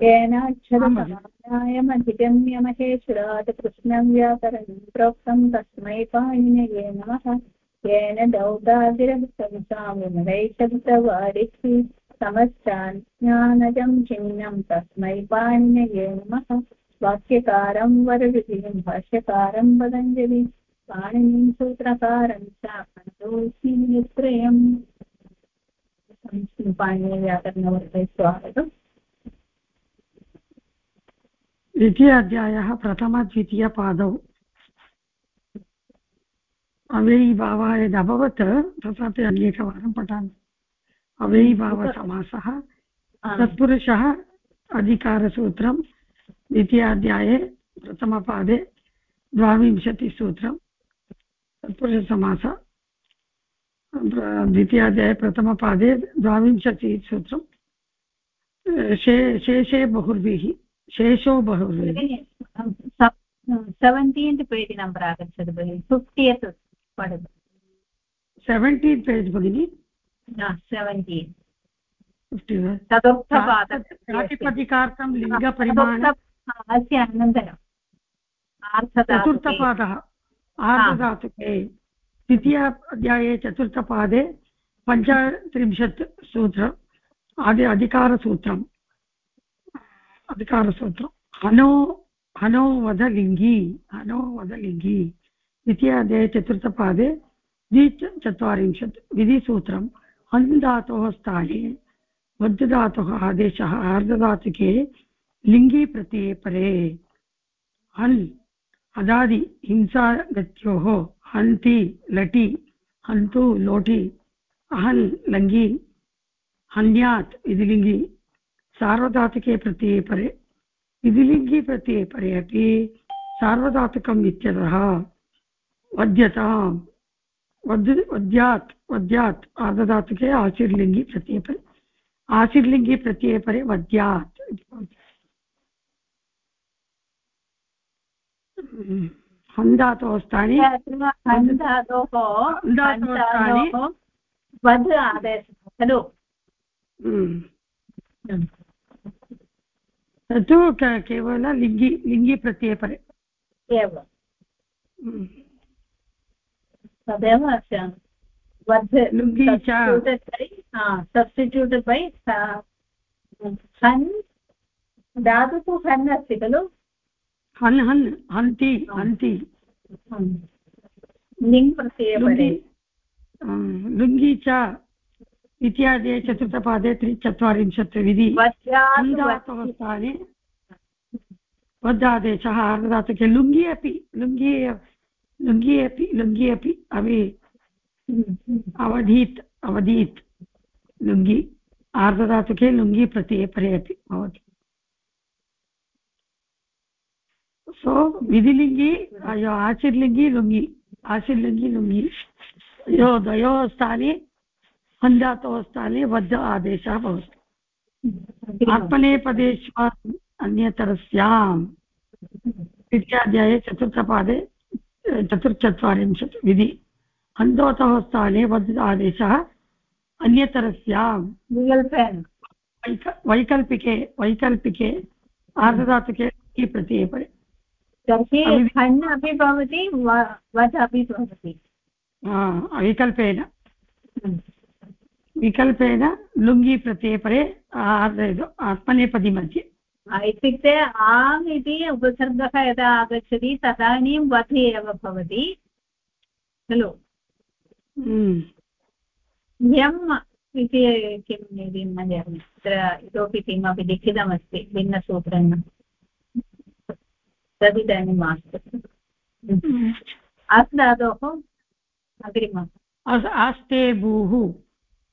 येनाक्षरसमानायमधिगम्य महेश्वरात् कृष्णं व्याकरणं प्रोक्तं तस्मै पाणिनये नमः। येन दौदादिरहसंसामिमदैशब्दवारिः समस्ताज्ञानजं चिह्नं तस्मै पाणिनये नमः। वाक्यकारं वररुचिं भाष्यकारं पतञ्जलि पाणिनिं सूत्रकारं च पन्तोऽस्मिन्त्रयम् पाणिनिव्याकरणवर्गे स्वागतम्। द्वितीयाध्यायः प्रथमद्वितीयपादौ। अव्ययीभावः यदभवत् तथापि अन्येकवारं पठामि। अव्ययीभावसमासः तत्पुरुषः अधिकारसूत्रं द्वितीयाध्याये प्रथमपादे द्वाविंशतिसूत्रं तत्पुरुषसमास द्वितीयाध्याये प्रथमपादे द्वाविंशतिसूत्रं शे शेषे बहुर्भिः। शेषो बहुर्भिः सेवेण्टीन्त् पेज् नम्बर् आगच्छति भगिनि फिफ्टियत् पठतु। सेवेण्टीन् पेज् भगिनि? सेवेण्टीन् प्रातिपदिकार्थं लिङ्गपरिमाण। अस्य अनन्तरम्। चतुर्थपादः। आर्धधातुके। द्वितीय अध्याये चतुर्थपादे पञ्चत्रिंशत् सूत्रम् अधिकारसूत्रम्। अधिकारसूत्रम् हनो हनो वदलिङ्गी हनो वदलिङ्गी द्वितीयाध्याये चतुर्थपादे द्विचत्वारिंशत् विधिसूत्रं। हन् धातोः स्थाने वद्धातुः आदेशः आर्धधातुके लिङ्गी प्रत्यये परे। हन्, अदादि हिंसागत्योः हन्ति, लटि, हन्तु, लोटि अहन् लङ्गि, हन्यात् विधिलिङ्गि सार्वधातुके प्रत्यये परे विधिलिङ्गि प्रत्यये परे अपि सार्वधातुकम् इत्यतः वद्यताम् वद् वद्यात् वद्यात् आर्धधातुके आशीर्लिङ्गि प्रत्यये परे आशीर्लिङ्गि प्रत्यये परे वद्यात् हन्धातोः स्थाने वद् आदेशः खलु। तत्तु केवल लिङ्गि लिङ्गि प्रत्यये परे। एव। तदेव वद् लुङ्गि सब्स्टिट्यूट् बै हन् धातुः हन् अस्ति खलु? हन् हन् हन्ति हन्ति। लिङ् प्रत्यये लुङ्गी च। इत्यादि चतुर्थपादे त्रिचत्वारिंशत् विधि धातोः स्थाने वद्धादेशः आर्धधातुके लुङ्गि अपि लुङ्गि लुङ्गि अपि लुङ्गि अपि अवि अवधीत् अवधीत् लुङ्गि आर्धधातुके लुङ्गि प्रत्यये परे अपि भवति। सो विधिलिङ्गि आशीर्लिङ्गि लुङ्गि आशीर्लिङ्गि लुङ्गि यो द्वयोः स्थाने हन्धातोः स्थाने वद्ध आदेशः भवति। आत्मनेपदेश्वा अन्यतरस्याम्। द्वितीयाध्याये चतुर्थपादे चतुर्चत्वारिंशत् विधि। हन्तोतः स्थाने वद् आदेशः अन्यतरस्याम्। वैकल्पिके वैकल्पिके आर्धधातुके प्रत्यये परे। तर्हि अपि भवति वध् अपि भवति। विकल्पेन विकल्पेन लुङ्गि प्रत्यये परे आत्मनेपदी मध्ये इत्युक्ते आम् इति उपसर्गः यदा आगच्छति तदानीं वधि एव भवति। खलु? यम् इति किम् इति जानामि तत्र इतोपि किमपि लिखितमस्ति भिन्नसूत्रेण तदिदानीं मास्तु। अस् धातोः अग्रिमम्। आस्ते भूः।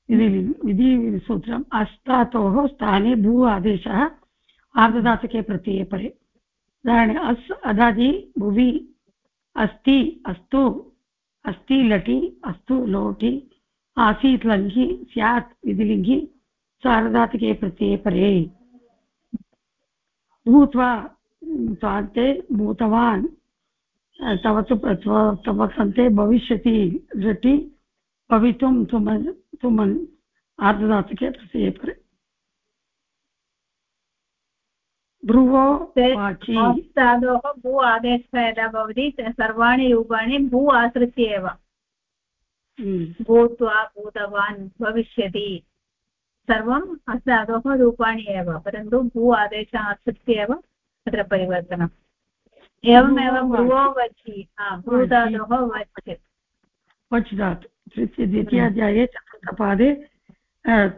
इति सूत्रम्। अस्तातोः स्थाने भू आदेशः आर्धधातुके प्रत्यये परे। उदाहरणे अस् अदादि भुवि अस्ति अस्तु अस्ति लटि अस्तु लोटि आसीत् लङ्घि स्यात् विधिलिङ्घि सार्धधातुके प्रत्यये परे। भूत्वा स्वान्ते भूतवान् तव तु तव सन्ते भविष्यति झटि भवितुं तुमन् आर्धधातुके प्रत्यये परे। भ्रुवो वाचि। धातोः भू आदेशः यदा भवति सर्वाणि रूपाणि भू आश्रित्य एव। हम्म। भूत्वा भूतवान् भविष्यति। सर्वम् धातोः रूपाणि एव परन्तु भू आदेशः आश्रित्य एव तत्र परिवर्तनम्। एवमेव भ्रुवो वचि। भूधातोः वच्। वच् धातु द्वितीयाध्याये चतुर्थपादे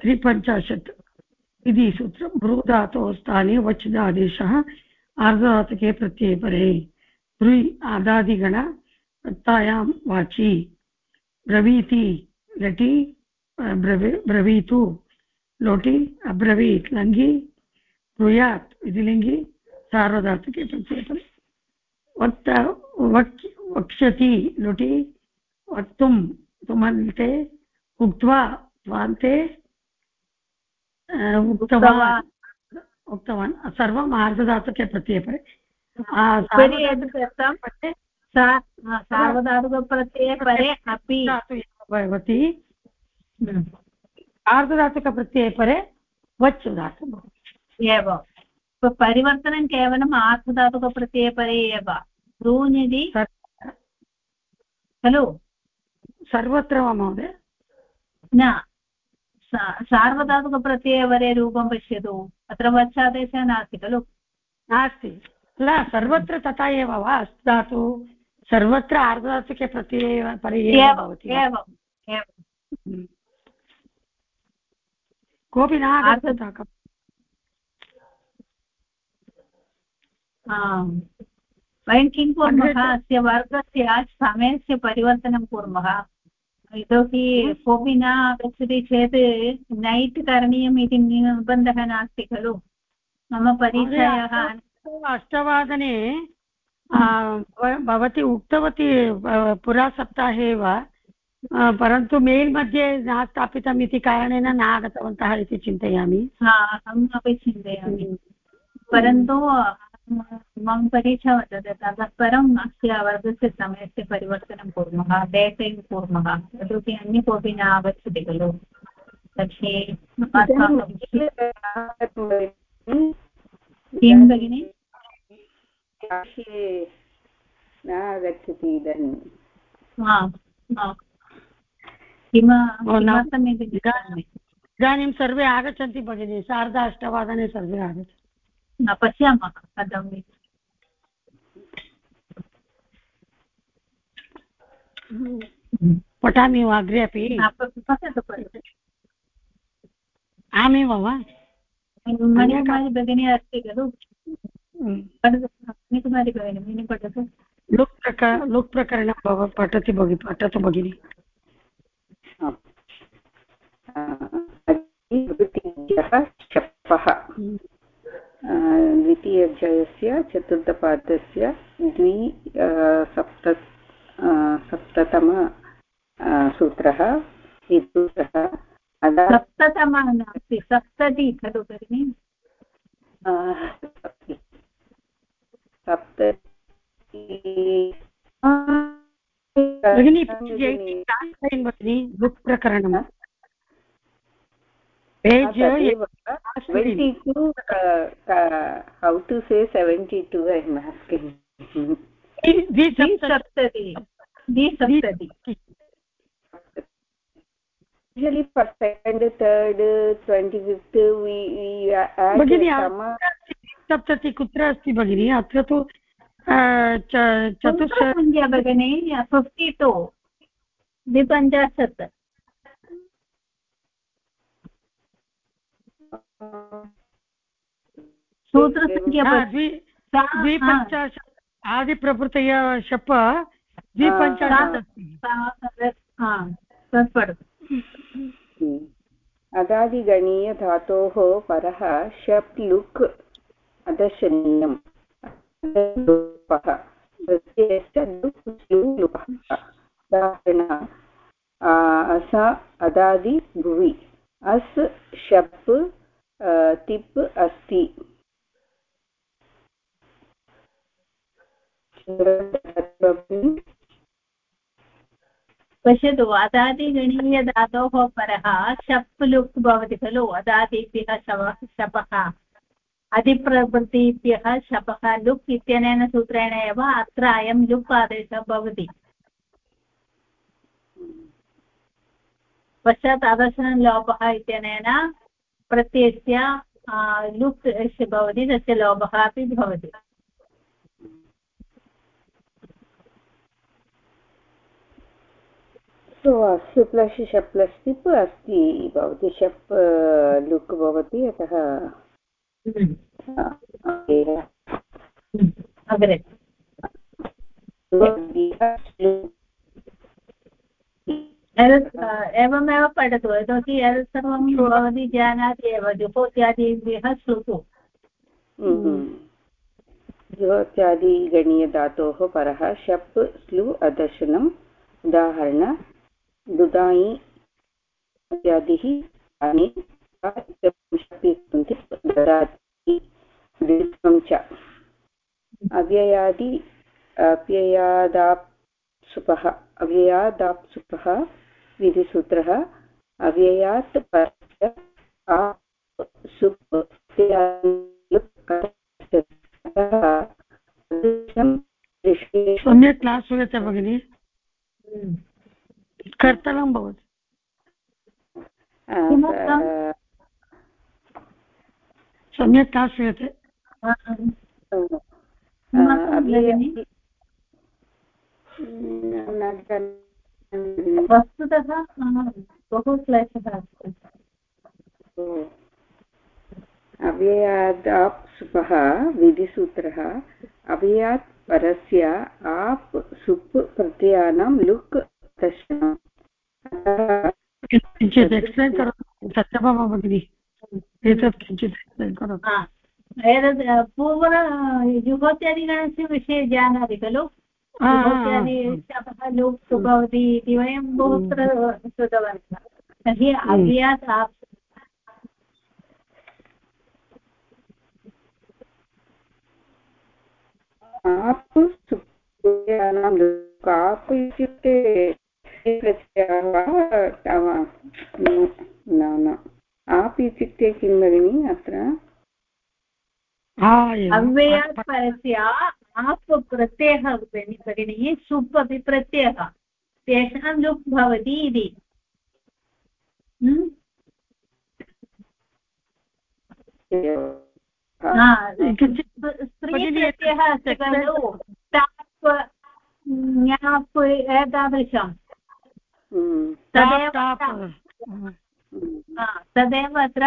त्रिपञ्चाशत् इति सूत्रं भ्रूधातोः स्थाने वच् आदेशः आर्धधातुके प्रत्ययपरे भ्रुय् आदादिगण प्रत्तायां वाचि। ब्रवीति लटि ब्रवी, ब्रवीतु लोटि, अब्रवीत् लङ्घि ब्रूयात् इति लिङ्गि सार्वधातुके प्रत्ययपरे वक्त, वक्, वक्ष्यति लुटि वक्तुं तुमन्ते उक्त्वा त्वान्ते उक्तवान् उक्तवान्। सर्वम् आर्धधातुके प्रत्ययपरे सार्वधातुकप्रत्यये परे। अपि। भवति। आर्धधातुकप्रत्यये परे वच् धातु एव परिवर्तनं केवलम् आर्धधातुकप्रत्यये परे एव ऋनिधि खलु? सर्वत्र वा महोदय? न सार्वधातुकप्रत्ययवरे रूपं पश्यतु। अत्र वच्छादेशः नास्ति खलु? नास्ति। न सर्वत्र तथा एव वा? धातु सर्वत्र आर्धधातुके प्रत्यये परे भवति हम्म। कोऽपि न वयं किं कुर्मः अस्य वर्गस्य समयस्य परिवर्तनं कुर्मः। इतोपि कोऽपि न आगच्छति चेत् नैट् करणीयम् इति निर्बन्धः नास्ति खलु। मम परिचयः अष्टवादने भवती उक्तवती पुरा सप्ताहे एव परन्तु मेल् मध्ये न स्थापितम् इति कारणेन न आगतवन्तः इति चिन्तयामि। अहम् अपि चिन्तयामि। परन्तु मम परिचयः वर्तते ततः परम् अस्य वर्गस्य समयस्य परिवर्तनं कुर्मः डे टैम् कुर्मः यतोहि अन्य कोऽपि न आगच्छति खलु तर्हि किं भगिनि न आगच्छति इदानीं किमर्थमिति इदानीं सर्वे आगच्छन्ति भगिनि सार्ध अष्टवादने सर्वे आगच्छन्ति। न पश्यामः कथम् पठामि वा अग्रे अपि पश्यतु आमेव वा मणिकुमारी भगिनी अस्ति खलु मणिकुमारी भगिनी पठतु लुक् प्रक लुक् प्रकरणं भव पठति भगिनि पठतु भगिनि शपः द्वितीयाध्यायस्य चतुर्थपादस्य द्वि सप्त सप्ततम सूत्रः सूत्रः। सप्ततमः नास्ति सप्तति खलु भगिनि। सप्त भगिनी भगिनी। बुक् प्रकरणं how to say seventy two I masculinely for second third twenty सप्तति। कुत्र अस्ति भगिनि? अत्र तु चतुर्थ भगिनि? Fifty two द्विपञ्चाशत्। द्विपञ्चाशत् आदिप्रभृतय शप द्विपञ्चाशत् अदादिगणीयधातोः परः शप् लुक् अदर्शनीयम्। उदाहरण अस अदादि भुवि। अस् शप् तिप् अस्ति। पश्यतु अदादिगणीयधातोः परः शप् लुक् भवति खलु, अदादिभ्यः शव, शपः। अधिप्रभृतिभ्यः शपः, लुक् इत्यनेन सूत्रेण एव अत्र अयं लुक् आदेशः भवति। पश्चात् अदर्शनं लोपः इत्यनेन प्रत्ययस्य यस्य भवति तस्य लोपः अपि भवति। सो अस्य प्लस् शप् प्लस् टिप् अस्ति भवति शप् लुक् भवति अतः अग्रे। एवमेव पठतु। यतोहि एतत् सर्वं भवती जानाति एव जुहोत्यादिभ्यः श्रुतु जुहोत्यादिगणीयधातोः परः शप् स्लु अदर्शनम् उदाहरण दुदायि इत्यादिः ददाति च। अव्ययादि अव्ययादाप्सुपः अव्ययादाप्सुपः विधिसूत्रः अव्ययात् परस्य सम्यक् न श्रूयते भगिनि। कर्तनं भवति। सम्यक् न श्रूयते वस्तुतः बहु क्लेशः अस्ति। अव्ययादाप् सुपः विधिसूत्रः। अव्ययात् परस्य आप् सुप् प्रत्ययानां लुक् किञ्चित् एक्स्प्लेन् करोतु सत्यभामा भगिनि? एतत् किञ्चित् एक्स्प्लेन् करोतु एतत् पूर्व विषये जानाति खलु? जुहोत्यादिशपः लुप् भवति इति वयं बहुत्र श्रुतवन्तः। तर्हि अव्यात् काप् काप् इत्युक्ते न न आप् इत्युक्ते किं भगिनि अत्र? अव्ययात् परस्य आप् प्रत्ययः भगिनी सुप् अपि प्रत्ययः तेषां लुप् भवति इति। स्त्रीप्रत्ययः अस्ति। खलु। टाप् ज्ञाप् एतादृशं। तदेव अत्र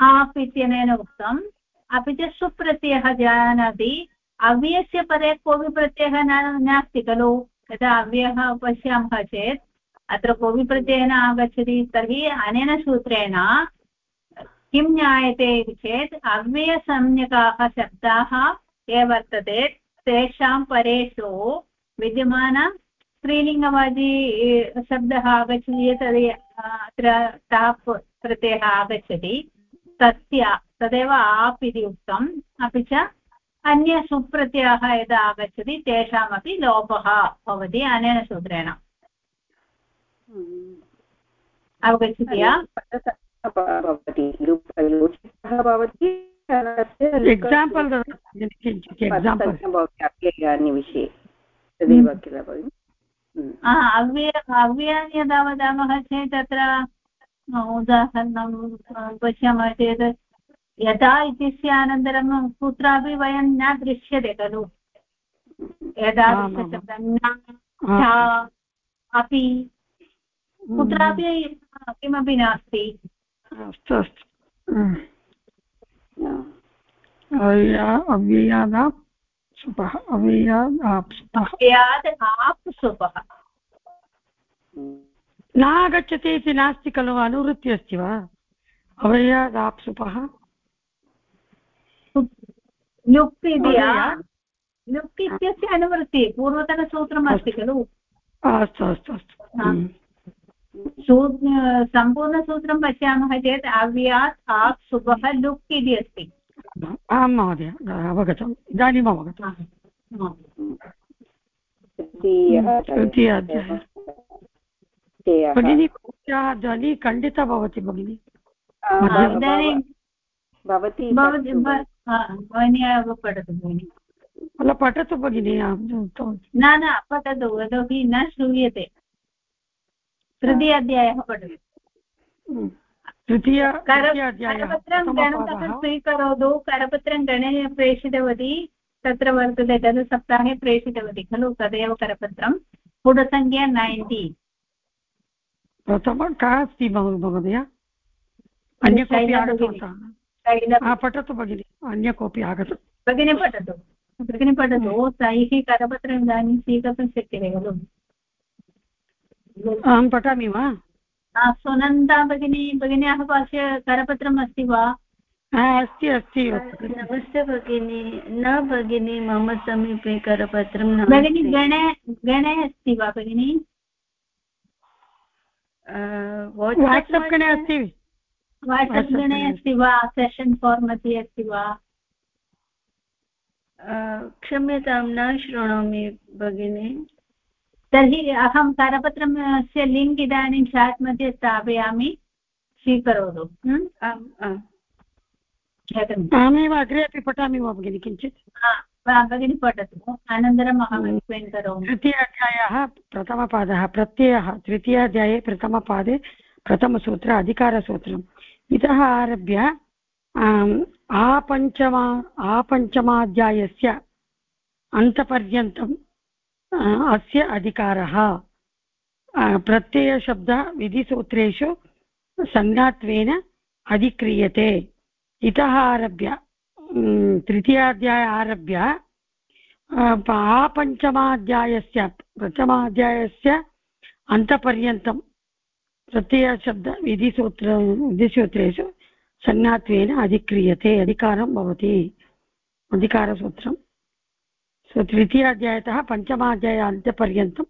आप् इत्यनेन उक्तम्। अपि च सुप्रत्ययः जानाति। अव्ययस्य परे कोऽपि प्रत्ययः नास्ति खलु। यदा अव्ययः पश्यामः चेत् अत्र कोऽपि प्रत्ययः न आगच्छति। तर्हि अनेन सूत्रेण किं ज्ञायते इति चेत् अव्ययसंज्ञकाः शब्दाः ये वर्तते तेषां परेषु विद्यमान स्त्रीलिङ्गवादी शब्दः आगच्छति तद् अत्र टाप् प्रत्ययः आगच्छति। तस्य, तदेव आप् इति उक्तम्। अपि च अन्य सुप्रत्ययः यदा आगच्छति तेषामपि लोपः भवति अनेन सूत्रेण। अवगच्छति वा? विषये तदेव किल भगिनि? अव्यय अव्ययानि यदा वदामः चेत् तत्र उदाहरणं पश्यामः चेत् यदा इत्यस्य अनन्तरं कुत्रापि वयं न दृश्यते खलु। एतादृशशब्दं अपि। कुत्रापि किमपि नास्ति। अस्तु अस्तु। अव्ययादाप् सुपः अव्ययाद् आप् अव्ययाद् सुपः न आगच्छति इति नास्ति खलु अनुवृत्ति अस्ति वा? अव्ययाद् सुपः लुक् इति लुक् इत्यस्य अनुवृत्तिः पूर्वतनसूत्रम् अस्ति। खलु? अस्तु अस्तु अस्तु। सम्पूर्णसूत्रं पश्यामः चेत् अव्यात् आप् शुभः लुक् इति अस्ति। आं महोदय अवगतम्। इदानीम् अवगतम्। भगिनी भवत्याः ध्वनिः खण्डिता भवति भगिनि। भगिनी एव पठतु भगिनि अल पठतु भगिनि न न पठतु यतोहि न श्रूयते तृतीय अध्यायः पठतु। तृतीय करपत्रं स्वीकरोतु करपत्रं गणे प्रेषितवती तत्र वर्तते गतसप्ताहे प्रेषितवती खलु तदेव करपत्रं पुटसङ्ख्या नैन्टि प्रथमं का अस्ति महोदय अन्य कोऽपि आगतवन्तः पठतु भगिनि अन्य कोऽपि आगतम्। भगिनी पठतु। भगिनी पठतु। तैः करपत्रम् इदानीं स्वीकर्तुं शक्यते खलु। अहं पठामि वा? सुनन्दा भगिनी भगिन्याः पार्श्वे करपत्रम् अस्ति वा? अस्ति अस्ति नमस्ते भगिनी। न भगिनी मम समीपे करपत्रं न भगिनी गणे गणे अस्ति वा भगिनी? वाट्सप् गणे अस्ति। वाट्सप् गणे अस्ति वा? सेशन् फार् मध्ये अस्ति वा? क्षम्यतां न शृणोमि भगिनि। तर्हि अहं करपत्रस्य लिङ्क् इदानीं चाट् मध्ये स्थापयामि। स्वीकरोतु। अहमेव अग्रे अपि पठामि वा भगिनि किञ्चित्? भगिनी पठतु। अनन्तरम् अहम् एक्स्प्लेन् करोमि। तृतीयाध्यायः प्रथमपादः प्रत्ययः तृतीयाध्याये प्रथमपादे प्रथमसूत्र अधिकारसूत्रम्। इतः आरभ्य आपञ्चमा, आपञ्चमाध्यायस्य अन्तपर्यन्तम् अस्य अधिकारः। प्रत्ययशब्दः विधिसूत्रेषु संज्ञात्वेन अधिक्रियते। इतः आरभ्य तृतीयाध्याय आरभ्य आपञ्चमाध्यायस्य, प्रथमाध्यायस्य अन्तपर्यन्तं प्रत्ययशब्द विधिसूत्र विधिसूत्रेषु संज्ञात्वेन अधिक्रियते अधिकारं भवति। अधिकारसूत्रं। सो तृतीयाध्यायतः पञ्चमाध्याय अन्त्यपर्यन्तं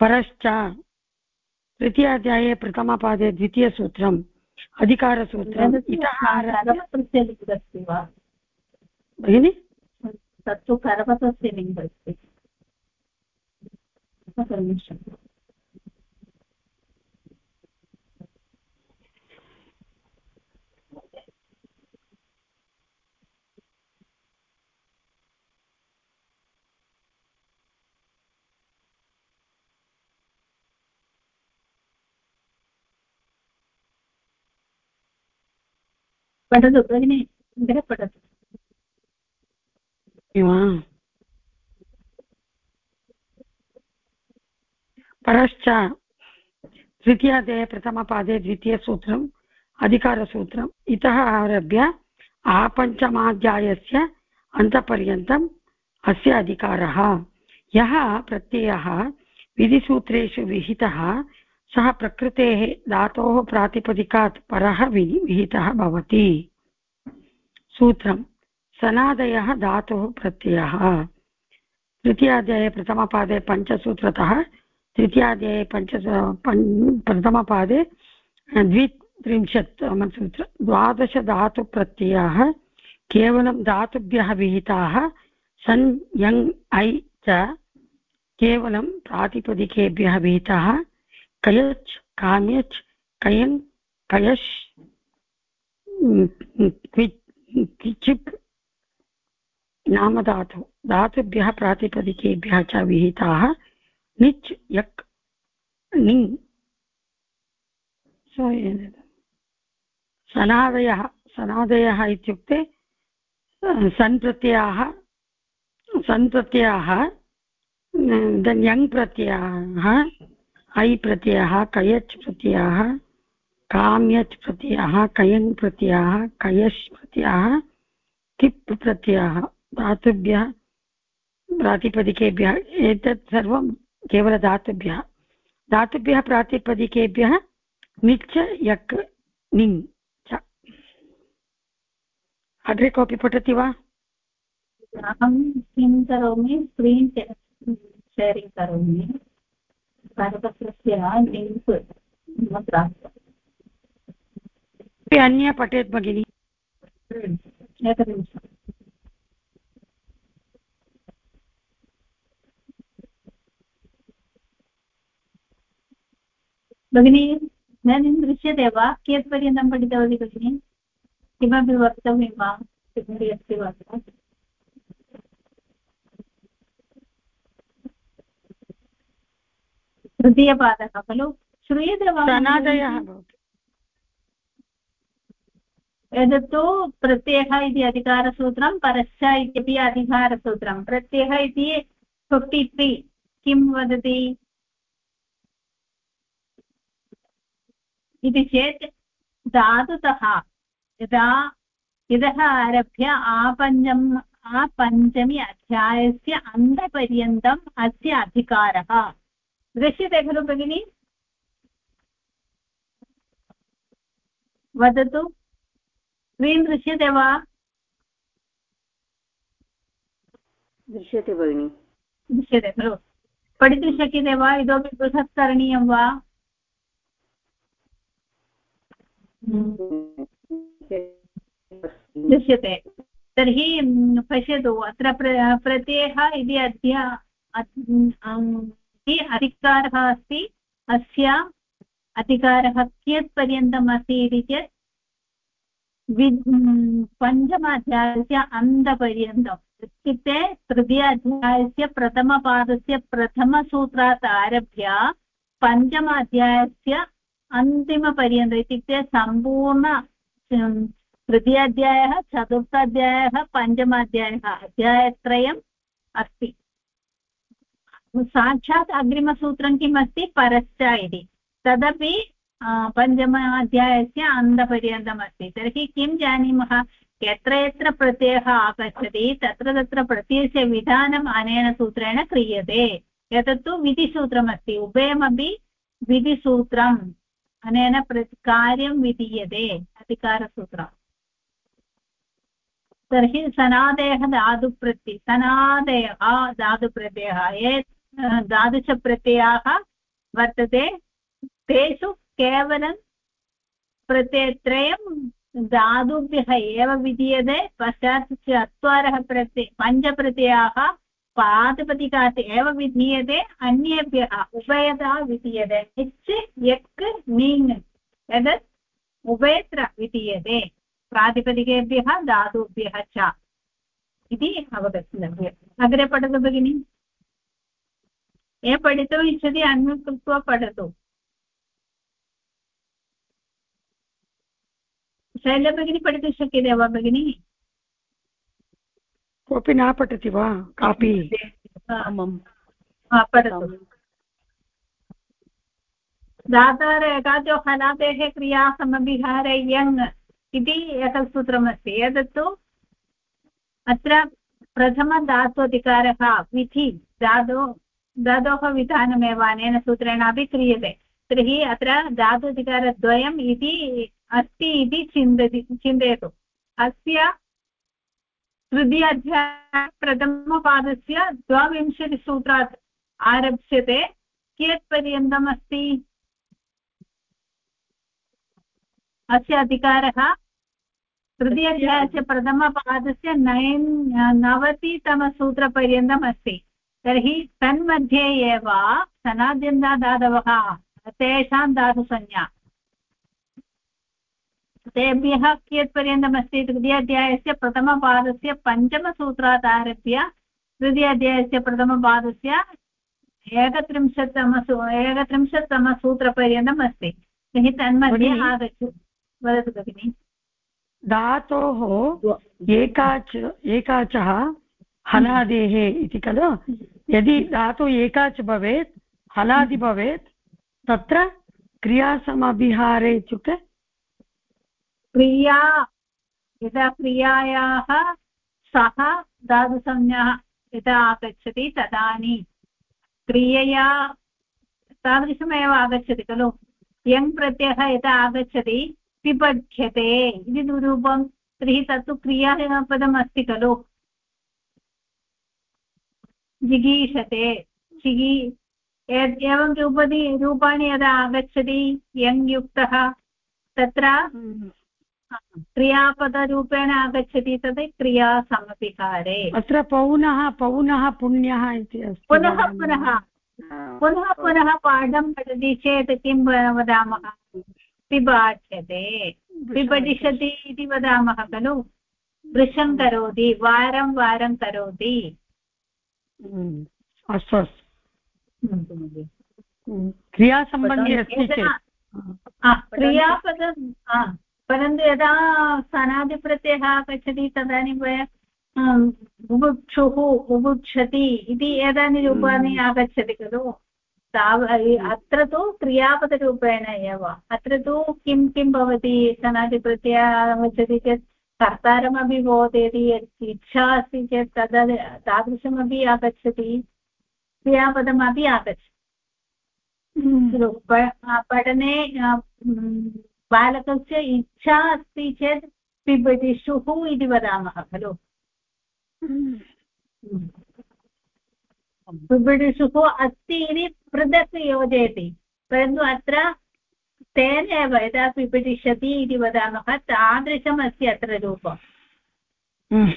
परश्च तृतीयाध्याये प्रथमपादे द्वितीयसूत्रम् अधिकारसूत्रम् इतः अस्ति वा? भगिनि? तत्तु करपत्रस्य लिङ्ग् अस्ति पठतु भगिनि गृहे पठतु परश्च तृतीयाध्याये प्रथमपादे द्वितीयसूत्रम् अधिकारसूत्रम् इतः आरभ्य आपञ्चमाध्यायस्य अन्तपर्यन्तम् अस्य अधिकारः। यः प्रत्ययः विधिसूत्रेषु विहितः सः प्रकृतेः धातोः प्रातिपदिकात् परः विहितः भवति। सूत्रम्, सनादयः धातुः प्रत्ययः। तृतीयाध्याये प्रथमपादे पञ्चसूत्रतः, तृतीयाध्याये पञ्च प्रथमपादे द्वित्रिंशत् सूत्र। द्वादशधातुप्रत्ययाः, केवलं धातुभ्यः विहिताः, सन् यङ् ऐ च केवलं प्रातिपदिकेभ्यः विहिताः। कयच् काम्यच् कयन् कयश् किचिप् नाम धातु धातुभ्यः प्रातिपदिकेभ्यः च विहिताः, निच्, यक् नि सनादयः सनादयः इत्युक्ते सन् प्रत्ययाः सन् यङ् प्रत्ययाः ऐ प्रत्ययः कयच् प्रत्ययः, काम्यच् प्रत्ययः, कयङ् प्रत्ययः, कयश् प्रत्ययः किप् प्रत्ययः, धातुभ्यः, प्रातिपदिकेभ्यः, एतत् सर्वं केवलधातुभ्यः धातुभ्यः। प्रातिपदिकेभ्यः निच् यक्, निङ्, च। अग्रे कोऽपि पठति वा? अहं किं करोमि? स्क्रीन् शेरिङ्ग् करोमि। करपत्रस्य लिङ्क् अन्य पठेत् भगिनि. एकनिमिषम् भगिनी, इदानीं दृश्यते वा? कियत्पर्यन्तं पठितवती भगिनि? किमपि वक्तव्यं वा? अस्ति वा? तृतीयपादः खलु श्रूयते वा सनादयः भवति एतत्तु प्रत्ययः इति अधिकारसूत्रं परश्च इत्यपि अधिकारसूत्रं प्रत्ययः इति फिफ्टि त्री किं वदति इति चेत् धातुतः यदा इतः आरभ्य आपञ्चम् आपञ्चमी अध्यायस्य अन्तपर्यन्तम् अस्य अधिकारः दृश्यते खलु भगिनि। वदतु। स्क्रीन् दृश्यते वा? दृश्यते भगिनि। दृश्यते खलु। पठितुं शक्यते वा? इतोपि बृहत् करणीयं वा? दृश्यते। तर्हि पश्यतु अत्र प्र प्रत्ययः इति अद्य अधिकारः अस्ति। अस्य अधिकारः कियत्पर्यन्तम् अस्ति इति चेत् वि पञ्चमाध्यायस्य अन्तपर्यन्तम् इत्युक्ते तृतीयाध्यायस्य प्रथमपादस्य प्रथमसूत्रात् आरभ्य पञ्चमाध्यायस्य अन्तिमपर्यन्तम् इत्युक्ते सम्पूर्ण तृतीयाध्यायः, चतुर्थाध्यायः, पञ्चमाध्यायः, अध्यायत्रयम् अस्ति। साक्षात् अग्रिमसूत्रं किम् अस्ति, परश्च इति। तदपि पञ्चमाध्यायस्य अन्तपर्यन्तम् अस्ति। तर्हि किं जानीमः? यत्र यत्र प्रत्ययः आगच्छति, तत्र तत्र प्रत्ययस्य विधानम् अनेन सूत्रेण क्रियते। एतत्तु विधिसूत्रमस्ति। उभयमपि विधिसूत्रम् अनेन कार्यं विधीयते। अधिकारसूत्रम्। तर्हि सनादयः धातुप्रत्यय सनादयः धातुप्रत्ययः। ये द्वादशप्रत्ययाः वर्तते। तेषु केवलं प्रत्ययत्रयं धातुभ्यः एव विधीयते। पश्चात् चत्वारः प्रत्यय पञ्चप्रत्ययाः पादपदिकात् एव विधीयते। अन्येभ्यः उभयतः विधीयते। इच् यक् नीङ् एतत् उभयत्र विधीयते। प्रातिपदिकेभ्यः धातुभ्यः च। इति अवगन्तव्यम्। अग्रे पठतु भगिनि। ये पठितुम् इच्छति अन्म्यूट् कृत्वा पठतु शैलभगिनी पठितुं शक्यते वा भगिनि कोऽपि न पठति वा कापि पठतु दातार एकाचो हलातेः क्रिया समभिहार यङ् इति एकं सूत्रमस्ति एतत्तु अत्र प्रथमधात्वधिकारः विधि धातु धातोः विधानमेव अनेन सूत्रेणापि क्रियते तर्हि अत्र धातुधिकारद्वयम् इति अस्ति इति चिन्तति चिन्तयतु। अस्य तृतीयाध्याय प्रथमपादस्य द्वाविंशतिसूत्रात् आरप्स्यते। कियत्पर्यन्तम् अस्ति? अस्य अधिकारः। तृतीयाध्यायस्य प्रथमपादस्य नयन्, नवतितमसूत्रपर्यन्तम् अस्ति। तर्हि तन्मध्ये एव सनाद्यन्तादादवः तेषां धातुसंज्ञा। तेभ्यः कियत्पर्यन्तमस्ति तृतीयाध्यायस्य प्रथमपादस्य पञ्चमसूत्रात् आरभ्य तृतीयाध्यायस्य प्रथमपादस्य एकत्रिंशत्तमसू एकत्रिंशत्तमसूत्रपर्यन्तम् अस्ति तर्हि तन्मध्ये आगच्छतु। वदतु भगिनि। धातोः एकाच एकाचः हलादेः इति खलु? यदि धातु एकाच भवेत् हलादि भवेत्, तत्र क्रियासमभिहारे इत्युक्ते क्रिया, यदा क्रियायाः सः धातुसंज्ञा यदा आगच्छति तदानीं क्रियया तादृशमेव आगच्छति खलु? यङ् प्रत्ययः यदा आगच्छति पिपठ्यते इति रूपं तर्हि तत्तु क्रियापदम् अस्ति खलु? जिगीषते जिगी एवं रूपति रूपाणि यदा आगच्छति यङ् युक्तः तत्र क्रियापदरूपेण आगच्छति तद् क्रियासमपिकारे अत्र पौनः पौनः पुण्यः इति अस्ति। पुनः पुनः। पुनः पुनः पाठं पठति चेत् किं वदामः? पिबाध्यते पिपठिष्यति इति वदामः खलु? वृषं करोति वारं वारं करोति। अस्तु अस्तु। क्रियासम्बन्धी अस्ति चेत्। क्रियापदं परन्तु यदा सनादिप्रत्ययः आगच्छति तदानीं वयं बुभुक्षुः बुभुक्षति इति एतानि रूपाणि आगच्छति खलु। ताव अत्र तु क्रियापदरूपेण एव। अत्र तु किं किं भवति? सनादिप्रत्ययः आगच्छति चेत् कर्तारमपि बोधयति इच्छा अस्ति चेत् तदा तादृशमपि आगच्छति क्रियापदमपि आगच्छति हम्म। पठने बालकस्य इच्छा अस्ति चेत् पिबति शुः इति वदामः खलु हम्म। अस्ति इति पृथक् योजयति परन्तु अत्र तेन एव यदा पिपिटिष्यति इति वदामः तादृशम् अस्ति अत्र रूपम्।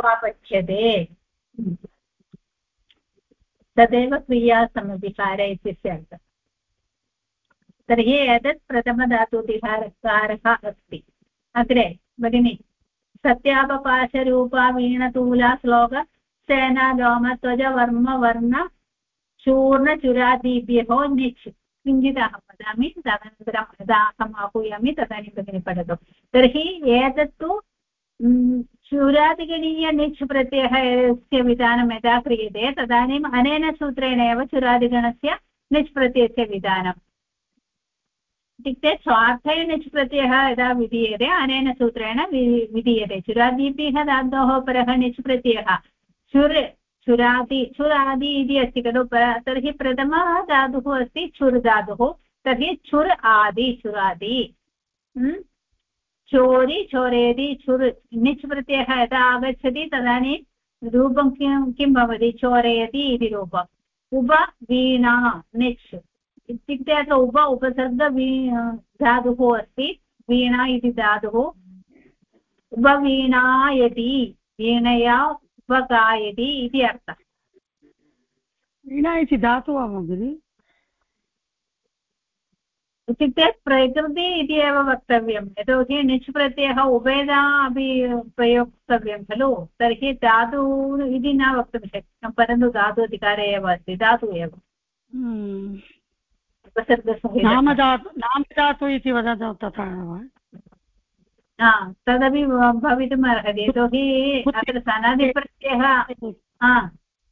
पच्यते तदेव क्रियासमधिकार इत्यस्य अर्थः। तर्हि एतत् प्रथमधातुधिकारकारः अस्ति। अग्रे भगिनि सत्यापपाशरूपा वीणतूला श्लोक सेना लोम त्वज वर्म वर्ण चूर्णचुरादिभ्यो निच्। किञ्चित् अहं वदामि, तदनन्तरं यदा अहम् आह्वयामि, तदानीं भगिनी पठतु। तर्हि एतत्तु चुरादिगणीय निच् प्रत्ययः यस्य विधानं यदा क्रियते, तदानीम् अनेन सूत्रेण एव चुरादिगणस्य निच् प्रत्ययस्य विधानम्। इत्युक्ते स्वार्थे निच् प्रत्ययः यदा विधीयते, अनेन सूत्रेण विधीयते। चुरादिभ्यः धातोः परः निच् प्रत्ययः चुर् चुरादि चुरादि इति अस्ति खलु तर्हि प्रथमः धातुः अस्ति चुर् धातुः, तर्हि चुर् आदि चुरादि चोरि चोरेति चुर् निच् प्रत्ययः यदा आगच्छति तदानीं रूपं किं किं भवति? चोरयति इति रूपम्। उप वीणा, निच्। इत्युक्ते अत्र उप उपसर्ग धातुः अस्ति। वीणा इति धातुः। उपवीणायति वीणया उपगायति इति अर्थः। वीणा इति धातु वा भगिनि इत्युक्ते प्रकृति इति एव वक्तव्यं यतोहि निच् प्रत्ययः उभयदा अपि प्रयोक्तव्यं खलु। तर्हि धातु इति न वक्तुं शक्यं। परन्तु धातु अधिकारे एव अस्ति। धातु एव। हम्म। नामधातु इति वदतु तथा वा? तदपि भवितुम् अर्हति. यतोहि अत्र सनादिप्रत्ययः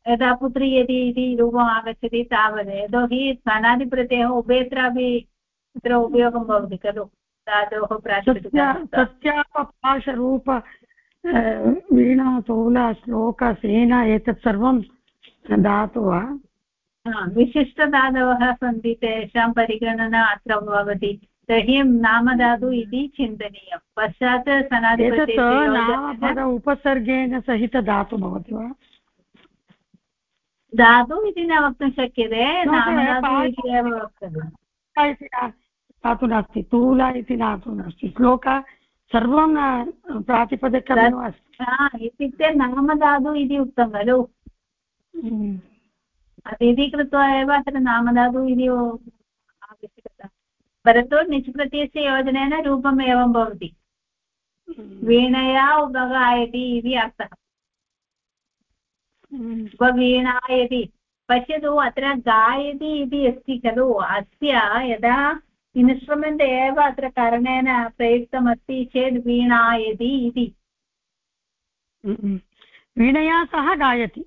यदा पुत्री यदि इति रूपम् आगच्छति तावत् यतोहि सनादिप्रत्ययः उभयत्रापि तत्र उपयोगं भवति खलु. धातोः सत्यापपाशरूप वीणा तोला श्लोक सेना एतत् सर्वं धातु. वा विशिष्टधातवः सन्ति तेषां परिगणना अत्र भवति. तर्हि नामधातु इति चिन्तनीयं। पश्चात् सनातन उपसर्गेण सहित धातु भवति वा? धातु इति न वक्तुं शक्यते धातु नास्ति तूला इति धातु नास्ति श्लोक सर्वं प्रातिपदिकमेव अस्ति। इत्युक्ते नामधातु इति उक्तं खलु। हम्म। इति कृत्वा एव अत्र नामधातु इति आवश्यकता परन्तु निच् प्रत्ययस्य योजनेन रूपम् एवं भवति। हम्म। वीणया उपगायति इति अर्थः। हम्म। उपवीणायति। पश्यतु अत्र गायति इति अस्ति खलु। अस्य यदा इन्स्ट्रुमेण्ट् एव अत्र करणेन प्रयुक्तमस्ति चेत् वीणायति इति। हम्म। वीणया सह गायति।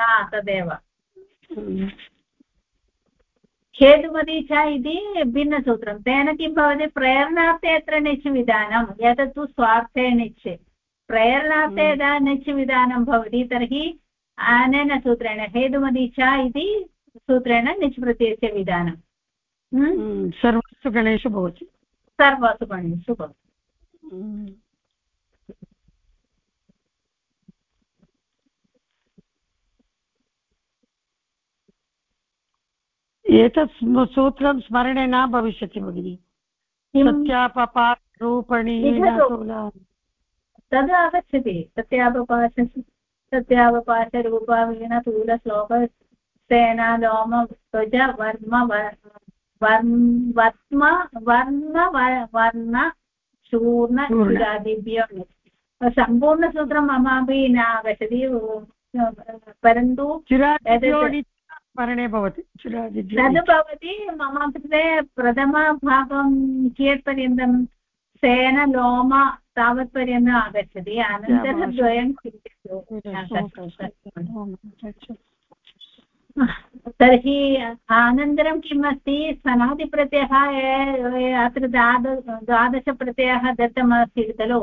तदेव। खेदुमती च इति भिन्नसूत्रं। तेन किं भवति? प्रेरणार्थे अत्र निच् विधानम् एतत् तु स्वार्थे निच् प्रेरणार्थे हम्म। यदा निच् विधानं भवति तर्हि अनेन सूत्रेण हेतुमती च इति सूत्रेण निच् प्रत्ययस्य विधानं हम्म? हम्म, गणेषु भवति। सर्वसु गणेषु भवति। एतत् सूत्रं स्मरणे न भविष्यति भगिनि। सत्यापपारूपणी तद् आगच्छति सत्यापपाश सत्यापपाशरूपा वीणतूलश्लोक सेना लोम त्वज वर्म वर्म वर्ण वर्ण चूर्ण इत्यादिभ्यो सम्पूर्णसूत्रं ममापि न आगच्छति परन्तु स्मरणे भवति। तद् भवति मम कृते प्रथमभागं कियत्पर्यन्तं सेन लोम तावत्पर्यन्तम् आगच्छति। अनन्तरं द्वयं तर्हि अनन्तरं किम् अस्ति सनादिप्रत्ययः अत्र द्वादश द्वादशप्रत्ययः दत्तमस्ति खलु।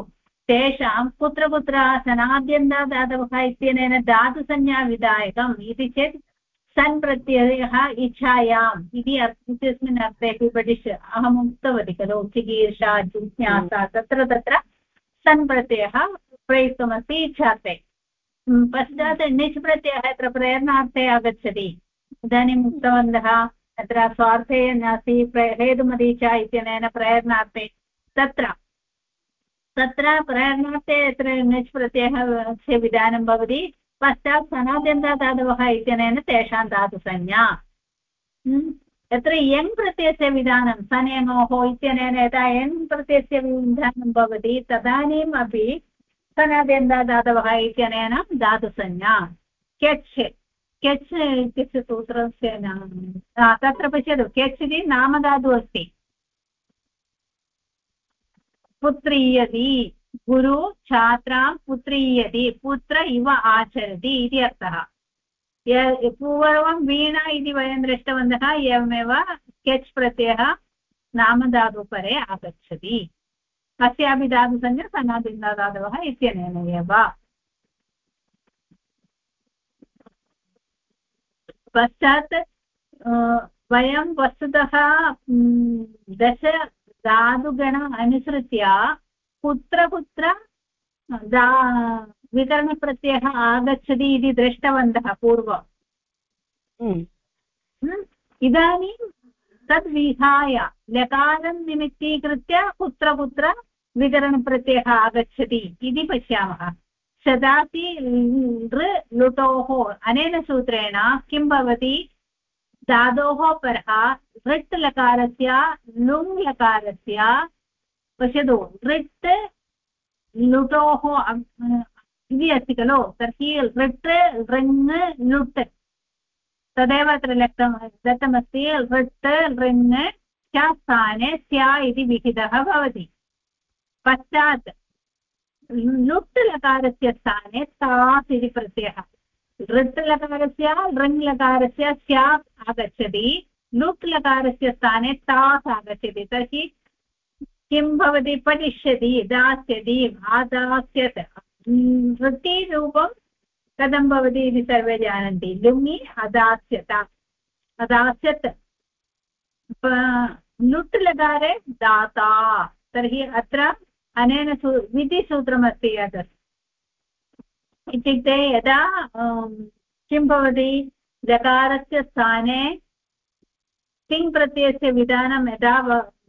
तेषां कुत्र कुत्र सनाद्यन्तादातवः इत्यनेन धातुसंज्ञाविधायकम् इति चेत् सन् प्रत्ययः इच्छायाम्। इति इत्यस्मिन् अर्थे पठिष्य, अहम् उक्तवती खलु चिकीर्षा जिज्ञासा, तत्र तत्र सन् प्रत्ययः प्रयुक्तमस्ति इच्छार्थे। पश्चात् णिच् प्रत्ययः अत्र प्रेरणार्थे आगच्छति। इदानीम् उक्तवन्तः, अत्र स्वार्थे नास्ति हेतुमदीचा इत्यनेन प्रेरणार्थे तत्र तत्र प्रेरणार्थे यत्र णिच् प्रत्ययस्य विधानं भवति पश्चात् सनाद्यन्तादातवः इत्यनेन तेषां धातुसंज्ञा यत्र यङ् प्रत्ययस्य विधानं सनेनोः इत्यनेन यदा यङ् प्रत्ययस्य विधानं भवति, तदानीम् अपि सनाद्यन्तादातवः इत्यनेन धातुसंज्ञा केच् केच् इत्यस्य सूत्रस्य तत्र पश्यतु, केच् इति नामधातुः अस्ति। पुत्रीयति। गुरु छात्रां पुत्रीयति, पुत्र इव आचरति इति अर्थः। पूर्वं वीणा इति वयं दृष्टवन्तः, एवमेव केच् प्रत्ययः नामधातुपरे आगच्छति। कस्यापि धातुसंज्ञा सनादिन्दाधातवः इत्यनेन एव पश्चात् वयं वस्तुतः दश धातुगण अनुसृत्य कुत्र कुत्र विकरणप्रत्ययः आगच्छति इति दृष्टवन्तः पूर्वम् हम्म। हम्म। इदानीं तद् विहाय लकारं निमित्तीकृत्य कुत्र कुत्र विकरणप्रत्ययः आगच्छति इति पश्यामः शदाति लृ लुटोः अनेन सूत्रेण किं भवति धातोः परः ऋट् लकारस्य लुङ् लकारस्य पश्यतु ऋट् लुटोः इति अस्ति खलु तर्हि ऋट् ऋङ् लुट् तदेव अत्र लक्तं दत्तमस्ति ऋट् ऋङ् च स्थाने स्या इति विहितः भवति पश्चात् लुट् लकारस्य स्थाने तास् इति प्रत्ययः ऋट् लकारस्य लृङ् लकारस्य स्यात् आगच्छति लुट् लकारस्य स्थाने तास् आगच्छति तर्हि किं भवति पठिष्यति दास्यति आदास्यत्? वृत्तिरूपं कथं भवति इति सर्वे जानन्ति। लुङि अदास्यत। अदास्यत्। लुट् लकारे दाता। तर्हि अत्र अनेन सू, विधिसूत्रमस्ति यत्। इत्युक्ते यदा किं भवति? लकारस्य स्थाने तिङ् विधानं यदा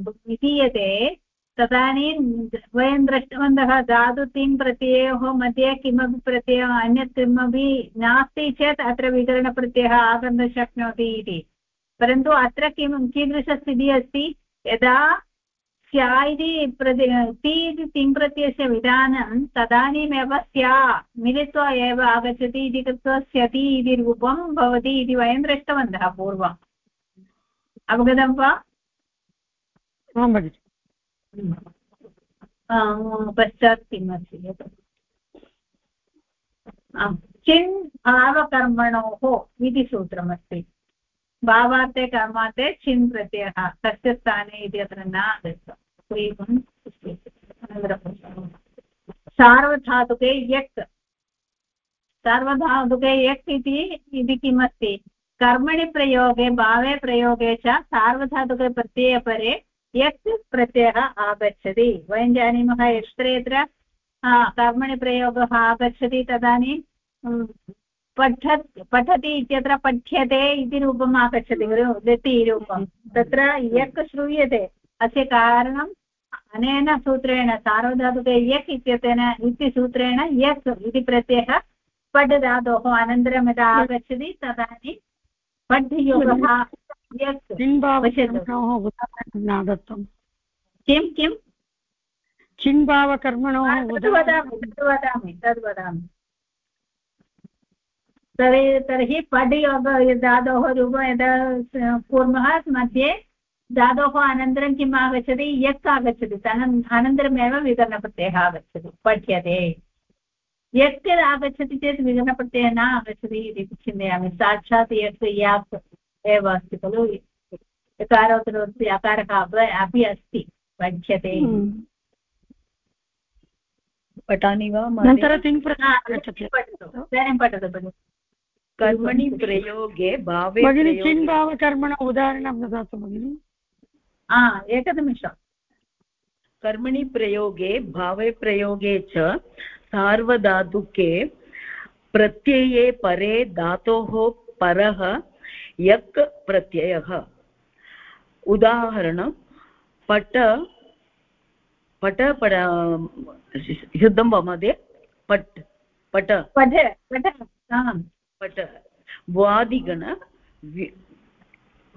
विधीयते तदानीं वयं दृष्टवन्तः धातु तिङ् प्रत्ययोः मध्ये किमपि प्रत्ययः अन्यत् किमपि नास्ति चेत् अत्र विकरणप्रत्ययः आगन्तुं शक्नोति इति। परन्तु अत्र किं, कीदृशस्थितिः अस्ति? यदा स्या इति प्रति, ति इति तिङ्प्रत्ययस्य विधानं तदानीमेव स्या मिलित्वा एव आगच्छति इति कृत्वा स्यति इति रूपं भवति इति वयं दृष्टवन्तः पूर्वम्। अवगतं वा? पश्चात् किम् अस्ति चिन् भावकर्मणोः इति सूत्रमस्ति भावार्थे कर्मार्थे चिन् प्रत्ययः कस्य स्थाने इति अत्र न दत्तम् सार्वधातुके यक् सार्वधातुके यक् इति किमस्ति कर्मणि प्रयोगे भावे प्रयोगे च सार्वधातुके प्रत्ययपरे यक् प्रत्ययः आगच्छति। वयं जानीमः यत्र यत्र कर्मणि प्रयोगः आगच्छति तदानीं पठत्, पठति इत्यत्र पठ्यते इति रूपम् आगच्छति खलु रूपं। तत्र यक् श्रूयते। अस्य कारणम् अनेन सूत्रेण सार्वधातुके यक् इत्यतेन, इति सूत्रेण यक् इति प्रत्ययः पड् धातोः अनन्तरं यदा आगच्छति तदानीं पड् योगः यक् न दत्तं किं किं? चिन्भावकर्मणोः वदामि तद् वदामि तद् वदामि तर्हि तर्हि पड् योग धातोः रूपं यदा कुर्मः मध्ये धातोः अनन्तरं किम् आगच्छति? यक् आगच्छति। अनन्तरमेव विकरणप्रत्ययः आगच्छति। पठ्यते। यक् आगच्छति चेत् विकरणप्रत्ययः न आगच्छति इति चिन्तयामि। साक्षात् यक् याक्। एव अस्ति खलु? यकारोत्तरवस्ति अकारः अपि अस्ति पठ्यते। हम्म। पठामि वा इदानीं पठतु भगिनि। कर्मणि प्रयोगे भावे भगिनि प्रयोगे- चिन् भावकर्मण उदाहरणं ददातु भगिनि। हा एकनिमिषम्। कर्मणि प्रयोगे भावे प्रयोगे च सार्वधातुके प्रत्यये परे धातोः परः यक् प्रत्ययः उदाहरणं पट पट पड शुद्धं वा महोदय पट् पट पठ पठ पट भ्वादिगण वि-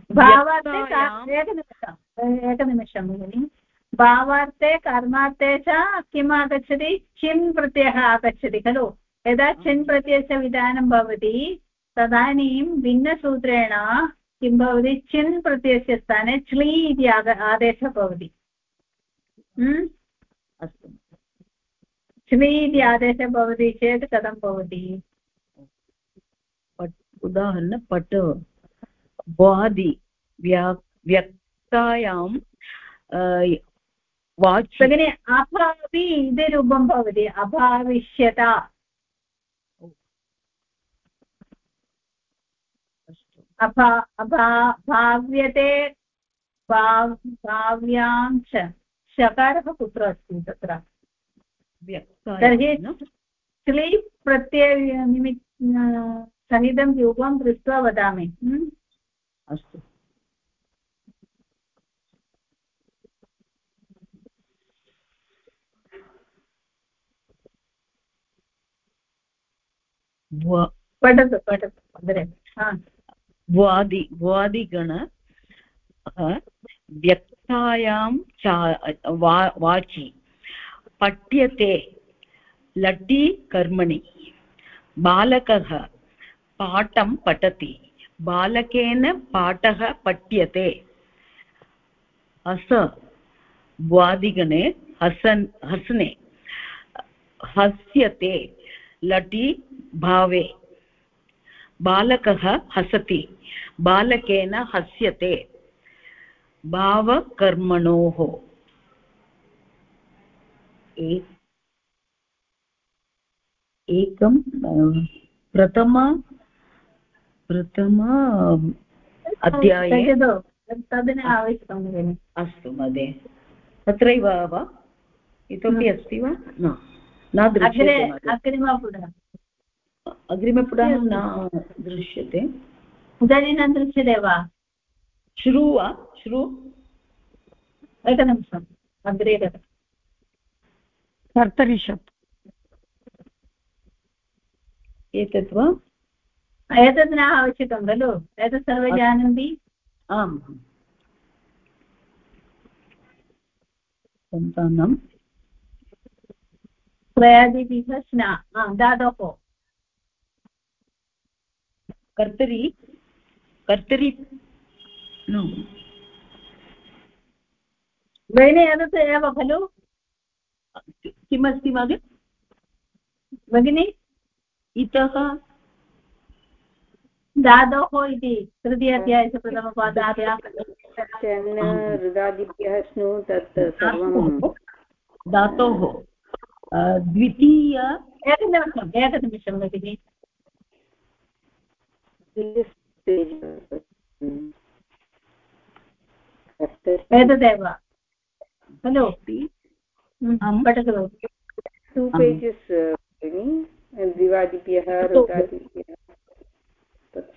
भावार्थे व्यक्तायाम्- का- एकनिमिषम् एकनिमिषं भगिनि भावार्थे कर्मार्थे च किम् आगच्छति चिन् प्रत्ययः आगच्छति खलु यदा चिन् प्रत्ययस्य विधानं भवति तदानीं भिन्नसूत्रेण किं भवति? चिन् प्रत्ययस्य स्थाने च्लि इति आग आदेशः भवति। हम्म? अस्तु। च्लि इति आदेशः भवति चेत् कथं भवति? उदाहरण पट वादि व्या व्यक्तायां वाचि भगिनि अभावि इति रूपं भवति। अभाविष्यता। अस्तु अभा भाव्यते भाव् भाव्यां च। शकारः कुत्र अस्ति तत्र? तर्हि न? क्लि प्रत्ययनिमित् सहितं रूपं दृष्ट्वा वदामि। अस्तु। पठतु पठतु अग्रे हा। भ्वादि भ्वादिगण व्यक्तायां चा, वा, वाचि। पठ्यते लट्टि कर्मणि। बालकः पाठं पठति। बालकेन पाठः पठ्यते। हस भ्वादिगणे हसन्, हसने। हस्यते, लटि भावे। बालकः हसति। बालकेन हस्यते। भावकर्मणोः। एकं प्रथम प्रथम अध्याये तद् न आवश्यकं भगिनि अस्तु महोदय। तत्रैव वा? इतोपि अस्ति वा? न। न दृश्यते अग्रिमपुटः न दृश्यते इदानीं न दृश्यते। वा श्रु वा? श्रु? एकनिमिषम् अग्रे कर्तरिषत्। एतत् वा? एतत् न आवश्यकं खलु? एतत् सर्वे जानन्ति? आम् सन्तानं प्रयादिभिः स्ना धातोः कर्तरि कर्तरि no. भगिनि एतत् एव खलु किमस्ति महोदय भगिनि इतः धातोः इति तृतीयाध्यायस्य प्रथमपादाभ्यां हृदादिभ्यः स्नु तत् सर्वं धातोः द्वितीय। एकनिमिषम् एकनिमिषं भगिनि एतदेव खलु। पठतु टु पेजस् हा,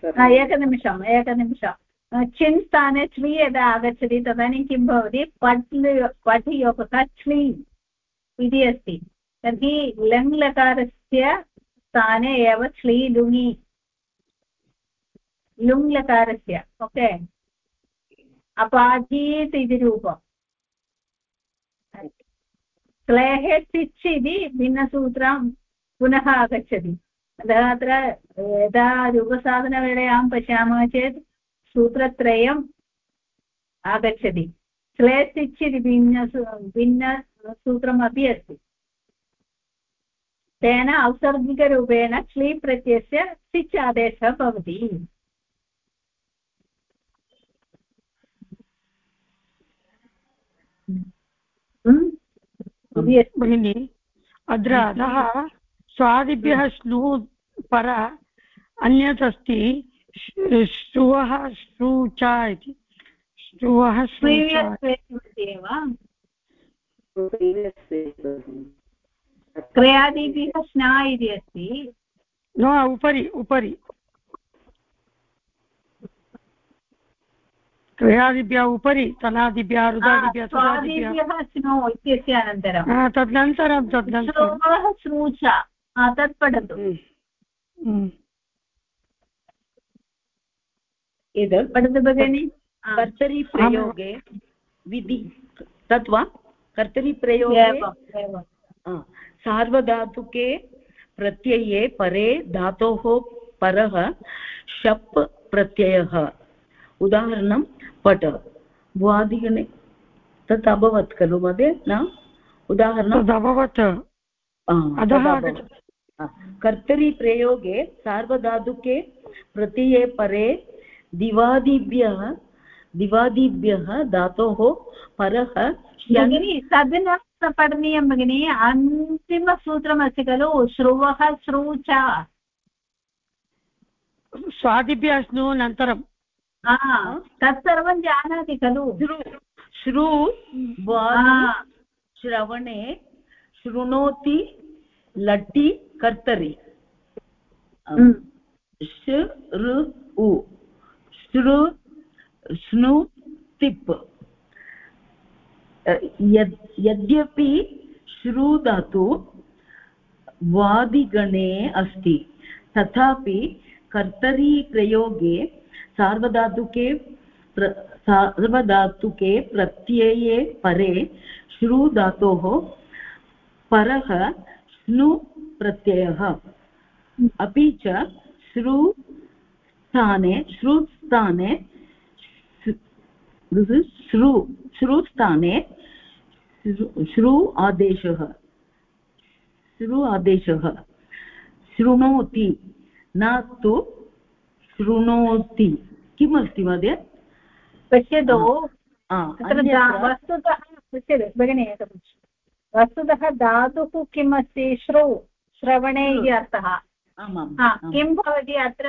सर्वं एकनिमिषम् एकनिमिषम् चिन् स्थाने च्लि यदा आगच्छति तदानीं किं भवति? पट् पठ् योगः च्लि इति अस्ति। तर्हि लङ् लकारस्य स्थाने एव च्लि लुङि। लुङ् लकारस्य ओके अपाधीत् इति रूपम् क्लेः टिच् इति भिन्नसूत्रं पुनः आगच्छति अतः अत्र यदा युगसाधनवेलायां पश्यामः चेत् सूत्रत्रयम् आगच्छति क्ले टिच् इति भिन्न भिन्नसूत्रमपि अस्ति तेन औसर्गिकरूपेण क्ली प्रत्ययस्य सिच् आदेशः भवति भगिनि अत्र अधः स्वादिभ्यः श्लू पर अन्यत् अस्ति श्रुवः श्रूच इति। श्रुवः क्रयादिभ्यः स्ना इति अस्ति। न उपरि उपरि। क्रयादिभ्यः उपरि तनादिभ्यः रुदादिभ्यः स्वादिभ्यः स्नो इत्यस्य अनन्तरं। तदनन्तरं तदनन्तरं। तत् पठतु एतत् पठतु भगिनि। कर्तरिप्रयोगे विधि। तत् वा कर्तरिप्रयोगे सार्वधातुके प्रत्यये परे धातोः परः शप् प्रत्ययः। उदाहरणं पट भुवादिगणे तत् अभवत् खलु महोदय न उदाहरणम् अभवत् अधः कर्तरिप्रयोगे सार्वधातुके प्रत्यये परे दिवादिभ्यः दिवादिभ्यः धातोः परः भगिनि तद् न पठनीयं भगिनि अन्तिमसूत्रमस्ति खलु श्रुवः श्रू च स्वादिभ्यः स्नु अनन्तरं तत्सर्वं जानाति खलु। श्रु श्रवणे शृणोति लट्टि कर्तरि। श उ श्रु स्नु तिप्। यद्यपि श्रु धातु वादिगणे अस्ति तथापि कर्तरीप्रयोगे सार्वधातुके प्र सार्वधातुके प्रत्यये परे श्रु धातोः परः स्नु प्रत्ययः। अपि च श्रु स्थाने श्रुस्थाने श्रु श्रुस्थाने श्रु आदेशः। श्रु आदेशः। शृणोति न तु शृणोति किम् अस्ति महोदय? पश्यतु। वस्तुतः पश्यतु भगिनि वस्तुतः धातुः किम् अस्ति श्रौ श्रवणे इति अर्थः। किं भवति अत्र?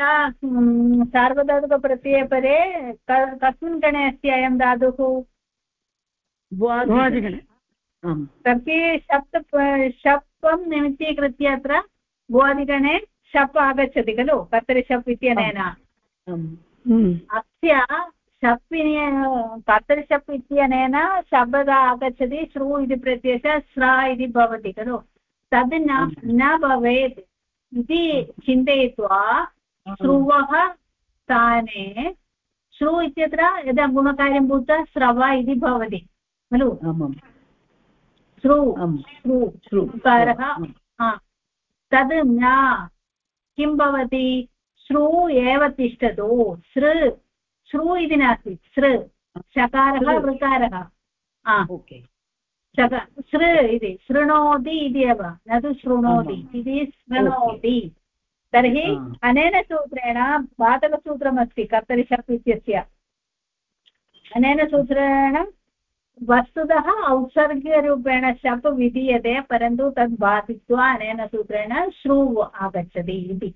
सार्वधातुकप्रत्यये परे कस्मिन् गणे अस्ति अयं धातुः? तर्हि शप् शप्पं निमित्तीकृत्य अत्र भुवादिगणे शप् आगच्छति खलु? कर्तरिशप् इत्यनेन। अस्य शप् कर्तरिशप् इत्यनेन शब्दः आगच्छति श्रु इति प्रत्ययस्य स्र इति भवति खलु। तद् न भवेत् इति चिन्तयित्वा श्रुवः स्थाने श्रु इत्यत्र यदा गुणकार्यं भूत्वा स्रव इति भवति खलु। श्रु श्रु श्रुकारः तद् न किं भवति? श्रु एव तिष्ठतु सृ श्रु इति नास्ति सृ शकारः ऋकारः शक सृ इति शृणोति इति एव न तु शृणोति इति शृणोति। तर्हि अनेन सूत्रेण पातकसूत्रमस्ति कर्तरिशप् इत्यस्य। अनेन सूत्रेण वस्तुतः औत्सर्गरूपेण शप् विधीयते परन्तु तद् बाधित्वा अनेन सूत्रेण श्रू आगच्छति इति।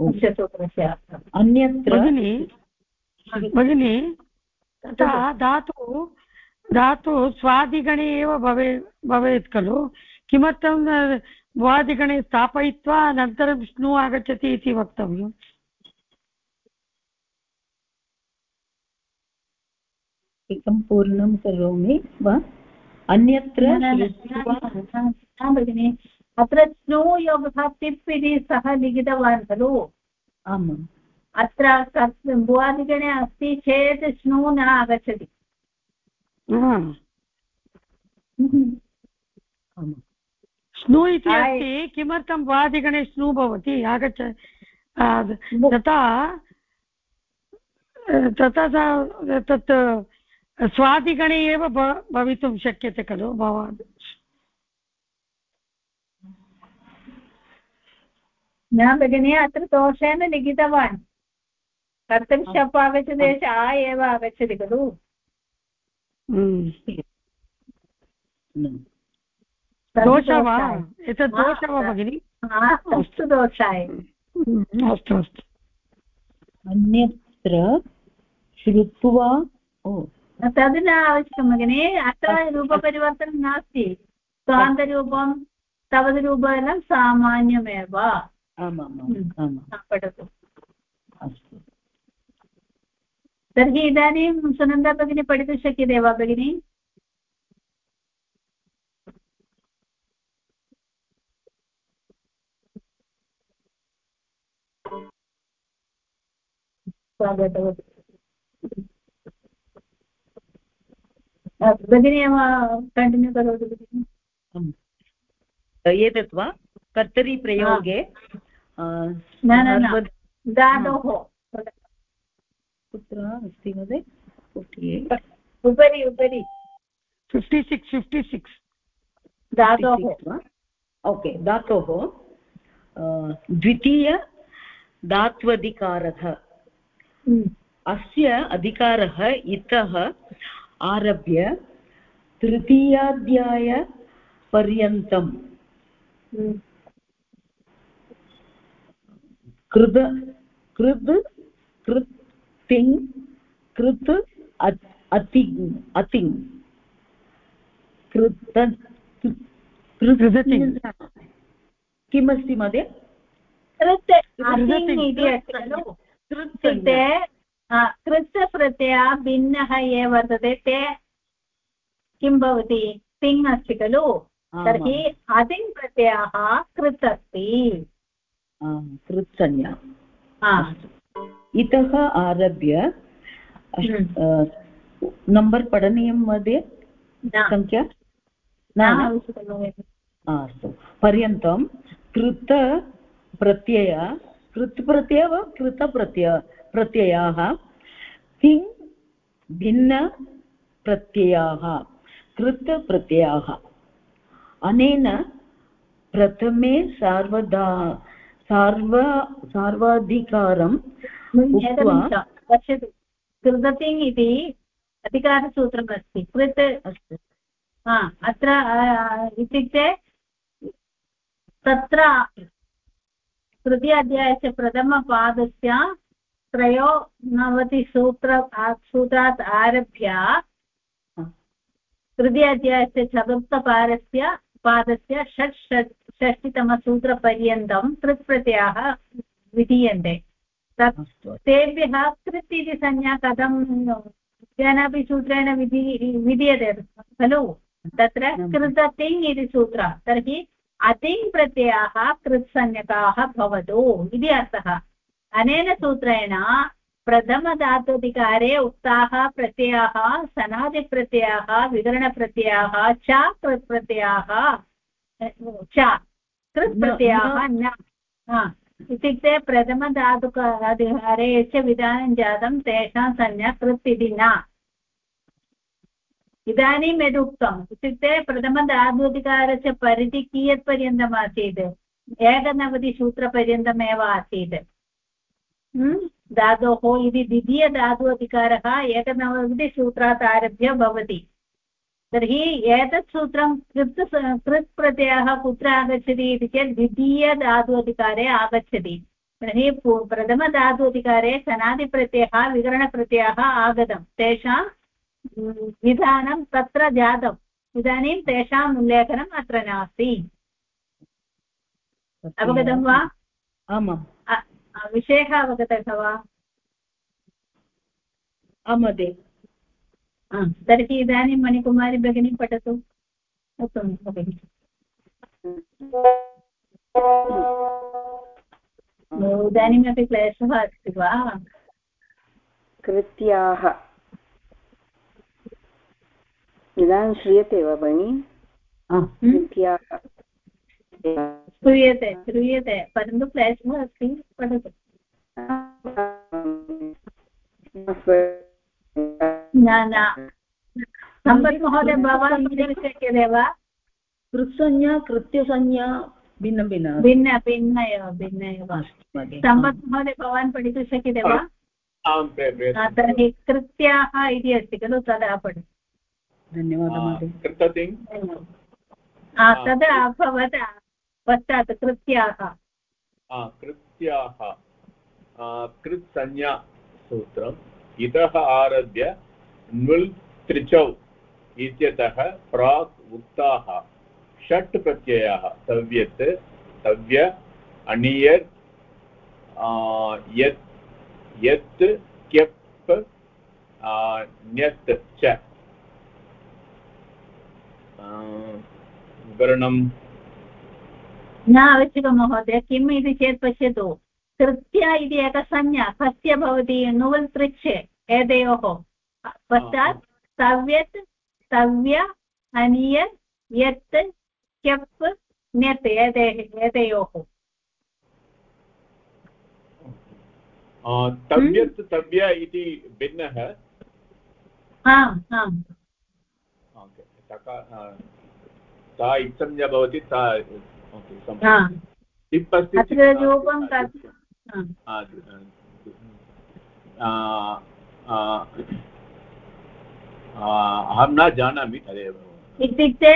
सूत्रस्य अन्यत्र भगिनि तथा धातु धातु स्वादिगणे एव भवे भवेत् खलु किमर्थं भ्वादिगणे स्थापयित्वा अनन्तरं स्नु आगच्छति इति वक्तव्यम् एकं पूर्णं करोमि वा अन्यत्र भगिनि अत्र स्नो योगः टिप् इति सः लिखितवान् खलु अत्र भुवादिगणे अस्ति चेत् स्नो न आगच्छति स्नु इति अस्ति किमर्थं वादिगणे स्नु भवति? आगच्छ। तथा तथा तत् स्वादिगणे एव भवितुं शक्यते खलु भवान्। न भगिनी अत्र दोषेण लिखितवान् कर्तुं शप् आगच्छति आ एव आगच्छति खलु हम्म। न। दोषः वा एतत् दोषः वा भगिनि अस्तु दोषाय हम्म, अस्तु अस्तु अन्यत्र श्रुत्वा तद् न आवश्यकं भगिनि अत्र रूपपरिवर्तनं नास्ति स्वान्तरूपं तवद्रूपं सामान्यमेव आमाम् हम्म. आमाम्। पठतु अस्तु। तर्हि इदानीं सुनन्दा भगिनी पठितुं शक्यते वा भगिनि? स्वागतवती। भगिनी कण्टिन्यू करोतु भगिनि। एतत् वा? कर्तरिप्रयोगे अ, न न न। धातोः कुत्र अस्ति महोदय? उपरि उपरि। Fifty six fifty six. धातोः वा? ओके धातोः द्वितीय धात्वधिकारः हम्म. अस्य अधिकारः इतः आरभ्य तृतीयाध्यायपर्यन्तं कृद कृद् कृत् तिङ् कृत् अतिङ् अतिङ् कृत किमस्ति महोदय? कृत् भिन्नः ये वर्तते ते किं भवति? तिङ् अस्ति खलु। तर्हि अतिङ् प्रत्ययः कृत् अस्ति। कृत् संज्ञा हा. इतः आरभ्य नम्बर् पठनीयं मध्ये सङ्ख्या. अस्तु। पर्यन्तं कृत प्रत्यय कृत् प्रत्यय वा कृतप्रत्यय प्रत्ययाः तिङ् भिन्नप्रत्ययाः कृत् प्रत्ययाः अनेन प्रथमे सार्वधा सार्व सार्वाधिकारं उक्त्वा एकनिमिषं पश्यतु। कृततिङ् इति अधिकारसूत्रमस्ति कृत् अस्तु। हा अत्र इत्युक्ते तत्र तृतीय अध्यायस्य प्रथमपादस्य त्रयोनवतिसूत्र सूत्रात् आरभ्य तृतीय अध्यायस्य चतुर्थपादस्य पादस्य षट् षट् षष्टितमसूत्रपर्यन्तं कृत्प्रत्ययाः विधीयन्ते। तत् तेभ्यः कृत् इति संज्ञा कथं केनापि सूत्रेण विधि विधीयते खलु? तत्र कृततिङ् इति सूत्र। तर्हि अतिङ् प्रत्ययाः कृत्संज्ञकाः भवतु इति अर्थः। अनेन सूत्रेण प्रथमधातुधिकारे उक्ताः प्रत्ययाः सनादिप्रत्ययाः विकरणप्रत्ययाः च कृत्प्रत्ययाः च कृत्प्रत्ययाः न हा, इत्युक्ते प्रथमधातुकाधिकारे यस्य विधानं जातं तेषां संज्ञा कृत् इति न इदानीं यदुक्तम्। इत्युक्ते प्रथमधातुधिकारस्य परिधि कियत्पर्यन्तम् आसीत् एकनवतिसूत्रपर्यन्तमेव आसीत्? धातोः इति द्वितीयधातु अधिकारः एकनवतिसूत्रात् आरभ्य भवति। तर्हि एतत् सूत्रं कृत् कृत् प्रत्ययः कुत्र आगच्छति इति चेत् द्वितीयधातु अधिकारे आगच्छति तर्हि प्रथमधातु अधिकारे सनादिप्रत्ययः विकरणप्रत्ययः आगतं तेषां विधानं तत्र जातम् इदानीं तेषाम् उल्लेखनम् अत्र नास्ति अवगतं वा आमाम् अ- अ, विषयः अवगतः वा आं महोदय आ, तर्हि इदानीं मणिकुमारी भगिनी पठतु उत्तमं भगिनि इदानीमपि क्लेशः अस्ति वा कृत्याः इदानीं श्रूयते वा भगिनि तृतीया श्रूयते श्रूयते परन्तु क्लेशः अस्ति पठतु न न. सम्पत् महोदय भवान् शक्यते वा कृत्संज्ञा कृत्यसंज्ञा भिन्नं भिन्नं. भिन्न भिन्न एव भिन्न एव. अस्तु सम्पत् महोदय भवान् पठितुं शक्यते वा तर्हि कृत्याः इति अस्ति खलु तदा पठतु धन्यवादः हा, तदा अभवत् पश्चात् कृत्याः. कृत्याः. कृत्संज्ञा सूत्रम् इतः आरभ्य नुल् त्रिचौ इत्यतः प्राक् उक्ताः। षट् प्रत्ययाः। तव्यत् तव्य अणियर् यत् यत् क्यप् आ, ण्यत् च। विवरणं न आवश्यकं महोदय किम् इति चेत् पश्यतु। कृत्या इति एका संज्ञा कस्य भवति नुवल् पृच्छ एतयोः। पश्चात् तव्यत् तव्य अनिय यत् क्यप् ण्यत् एते एतयोः तव्यत् तव्य इति भिन्नः ता इत्संज्ञा भवति ता ओके टिप् अस्ति रूपं नास्ति। अहं न जानामि तदेव इत्युक्ते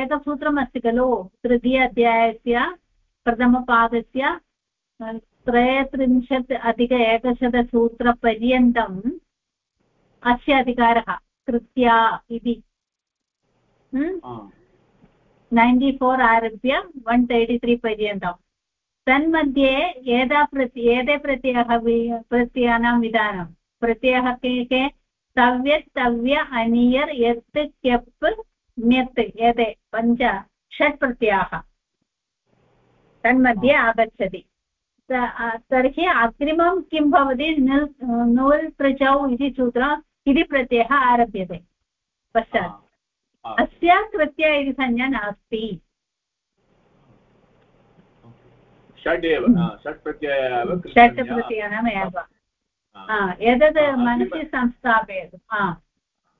एकसूत्रमस्ति खलु तृतीय अध्यायस्य प्रथमपादस्य आ, त्रयत्रिंशत् अधिक एकशतसूत्रपर्यन्तम् अस्य अधिकारः कृत्या इति। नैन्टि फोर् आरभ्य वन् तर्टि त्री पर्यन्तं तन्मध्ये एदा प्रति एते प्रत्ययः प्रत्ययानां विधानं प्रत्ययः के के? तव्यत् तव्य अनियर् यत् क्यप् ण्यत् एते पञ्च षट् प्रत्ययाः। तन्मध्ये आगच्छति। तर्हि अग्रिमं किं भवति? नुल् नुल् प्रचौ इति सूत्रम् इति प्रत्ययः आरभ्यते। पश्चात्। अस्य कृत्य इति संज्ञा नास्ति। षट् प्रत्ययः एतद् आ, अग्रिम- मनसि संस्थापयतु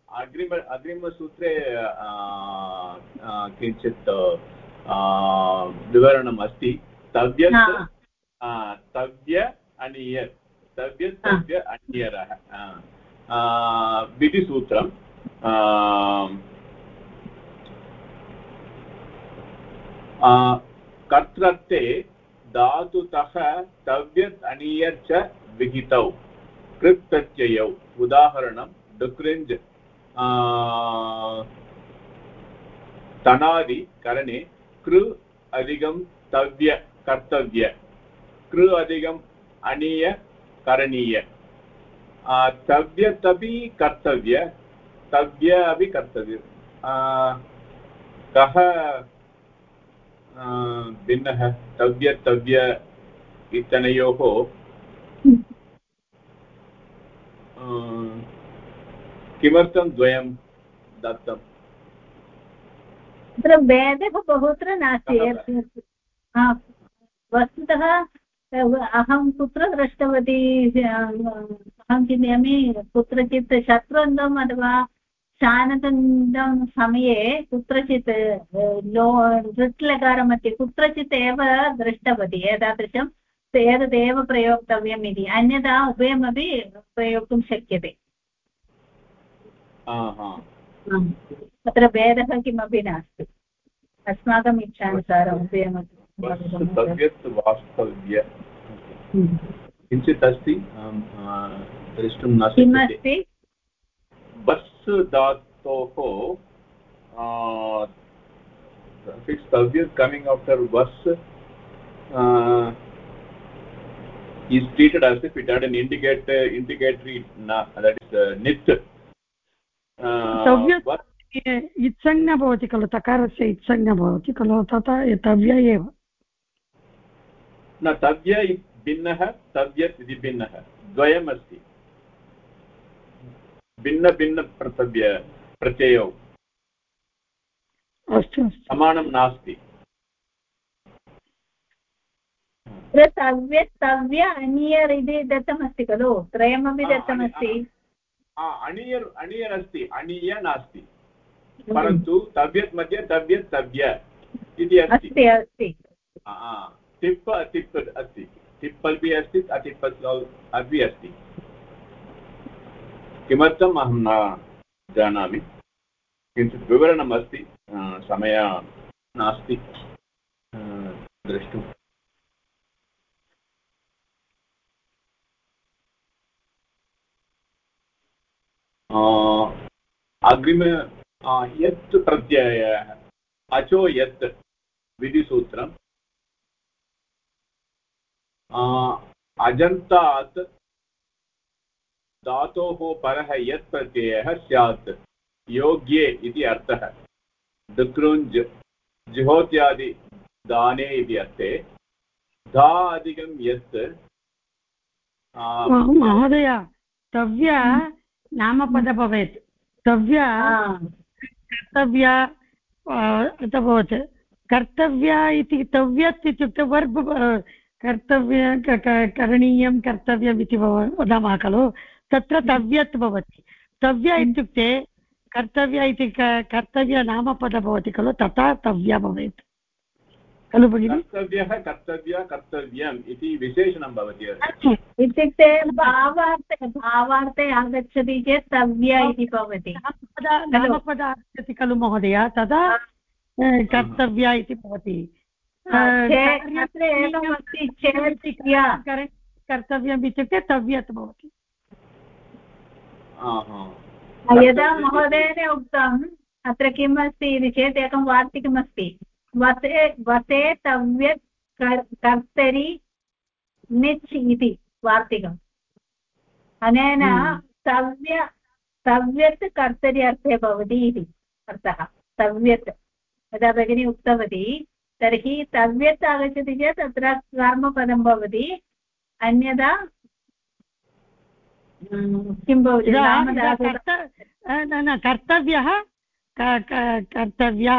अग्रिम अग्रिमसूत्रे किञ्चित् विवरणम् अस्ति तव्यत् हा. तव्य अनियर् तव्य तव्य अनियरः आ, कर्तृत्वे धातुतः तव्यत् अनियर् च विहितौ। कृत् प्रत्ययौ उदाहरणं डुक्रिञ्ज् आ, कृ अधिकं तव्य कर्तव्य। कृ अधिकम् अनीय करणीय। आ, तव्यत् अपि कर्तव्य तव्य अपि कर्तव्य। कः भिन्नः? तव्य तव्य इत्यनयोः किमर्थं द्वयं दत्तम्? तत्र भेदः बहुत्र नास्ति वस्तुतः अहं कुत्र दृष्टवती अहं चिन्तयामि कुत्रचित् शत्रुन्दम् अथवा शानदन्दं समये कुत्रचित् लो लृट् लकारमध्ये कुत्रचित् एव दृष्टवती एतादृशं एतदेव प्रयोक्तव्यम् इति अन्यथा उभयमपि प्रयोक्तुं शक्यते. तत्र भेदः किमपि नास्ति अस्माकम् इच्छानुसारम् उभयमपि. किञ्चित् अस्ति द्रष्टुं न किमस्ति बस् धातोः कमिङ्ग् आफ्टर् बस् is treated as if it had an indicate indicatory na, that is uh, nit uh, इत्संज्ञा भवति खलु तकारस्य इत्संज्ञा भवति खलु तथा तव्य एव न तव्य भिन्नः तव्यत् इति भिन्नः द्वयमस्ति भिन्नभिन्नप्रतव्य प्रत्ययौ अस्तु अस्तु समानं नास्ति तत्र तव्य तव्य अनियर् इति दत्तमस्ति खलु? त्रयमपि दत्तमस्ति? अणियर् अणियर् अस्ति अणीय नास्ति। परन्तु तव्यत् मध्ये तव्यत् तव्य इति अस्ति। अस्ति टिप् टिप् अस्ति। अपि अस्ति अटिप् अपि अस्ति। किमर्थम् अहं न जानामि? किञ्चित् विवरणम् अस्ति समयः नास्ति द्रष्टुम्। अग्रिम यत् प्रत्ययः अचो यत् विधिसूत्रम् अजन्तात् धातोः परः यत् प्रत्ययः स्यात् योग्ये इति अर्थः डुक्रुञ् जुहोत्यादि दाने इति अर्थे धा अधिकं यत् महोदय तव्य नामपद भवेत्। तव्य कर्तव्य अभवत् कर्तव्य इति तव्यत् इत्युक्ते वर्ब् कर्तव्य करणीयं कर्तव्यम् इति वदामः खलु? तत्र तव्यत् भवति। तव्य इत्युक्ते कर्तव्य इति कर्तव्यनामपद भवति खलु? तथा तव्य भवेत्। खलु भगिनि? कर्तव्यः कर्तव्य कर्तव्यम् इति विशेषणं भवति इत्युक्ते भावार्थे भावार्थे आगच्छति चेत् तव्य इति भवति। आगच्छति खलु महोदय तदा कर्तव्य इति भवति। कर्तव्यम् इत्युक्ते तव्यत् भवति। यदा महोदयेन उक्तम् अत्र किम् अस्ति इति चेत् एकं वार्तिकमस्ति। वसे वसे तव्यत् कर्तरि निच् इति वार्तिकम्। अनेन तव्य तव्यत् कर्तरि अर्थे भवति इति अर्थः। तव्यत्। यदा भगिनी उक्तवती तर्हि तव्यत् आगच्छति चेत् तत्र कर्मपदं भवति। अन्यथा किं भवति? कर्तव्यः कर्तव्य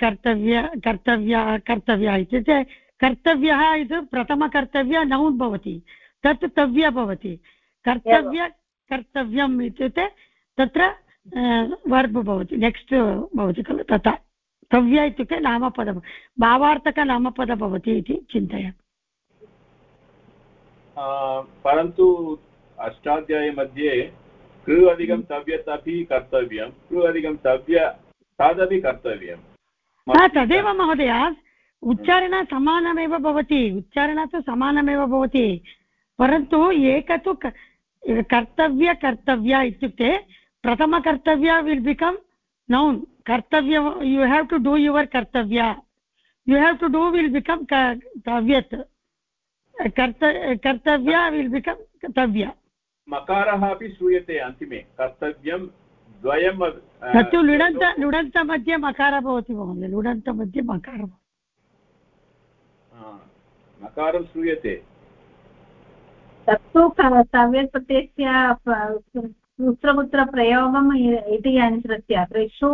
कर्तव्य कर्तव्या कर्तव्य इत्युक्ते कर्तव्यः इति प्रथमकर्तव्य नौन् भवति तत् तव्य भवति। कर्तव्य कर्तव्यम् इत्युक्ते तत्र वर्ब् भवति नेक्स्ट् भवति खलु तथा। तव्य इत्युक्ते नामपदं भावार्थकनामपद भवति इति चिन्तयामि। परन्तु अष्टाध्यायमध्ये कृ अधिकं तव्यत् कर्तव्यं कृ अधिकं तव्य तदपि कर्तव्यं तदेव महोदय उच्चारण समानमेव भवति उच्चारण तु समानमेव भवति परन्तु एक तु कर्तव्य कर्तव्य इत्युक्ते प्रथमकर्तव्य विल् बिकम् नौन् कर्तव्य you have to do your कर्तव्य you have to do will become तव्यत् कर्तव्य विल् बिकम् तव्य मकारः अपि श्रूयते अन्तिमे। कर्तव्यं द्वयं तत्तु लुडन्त लुडन्तमध्ये मकारः भवति महोदय। लुडन्तमध्ये मकारः मकारं श्रूयते। तत्तु काव्यप्रत्ययस्य सूत्रपुत्रप्रयोगम् इति अनुसृत्य त्रिषु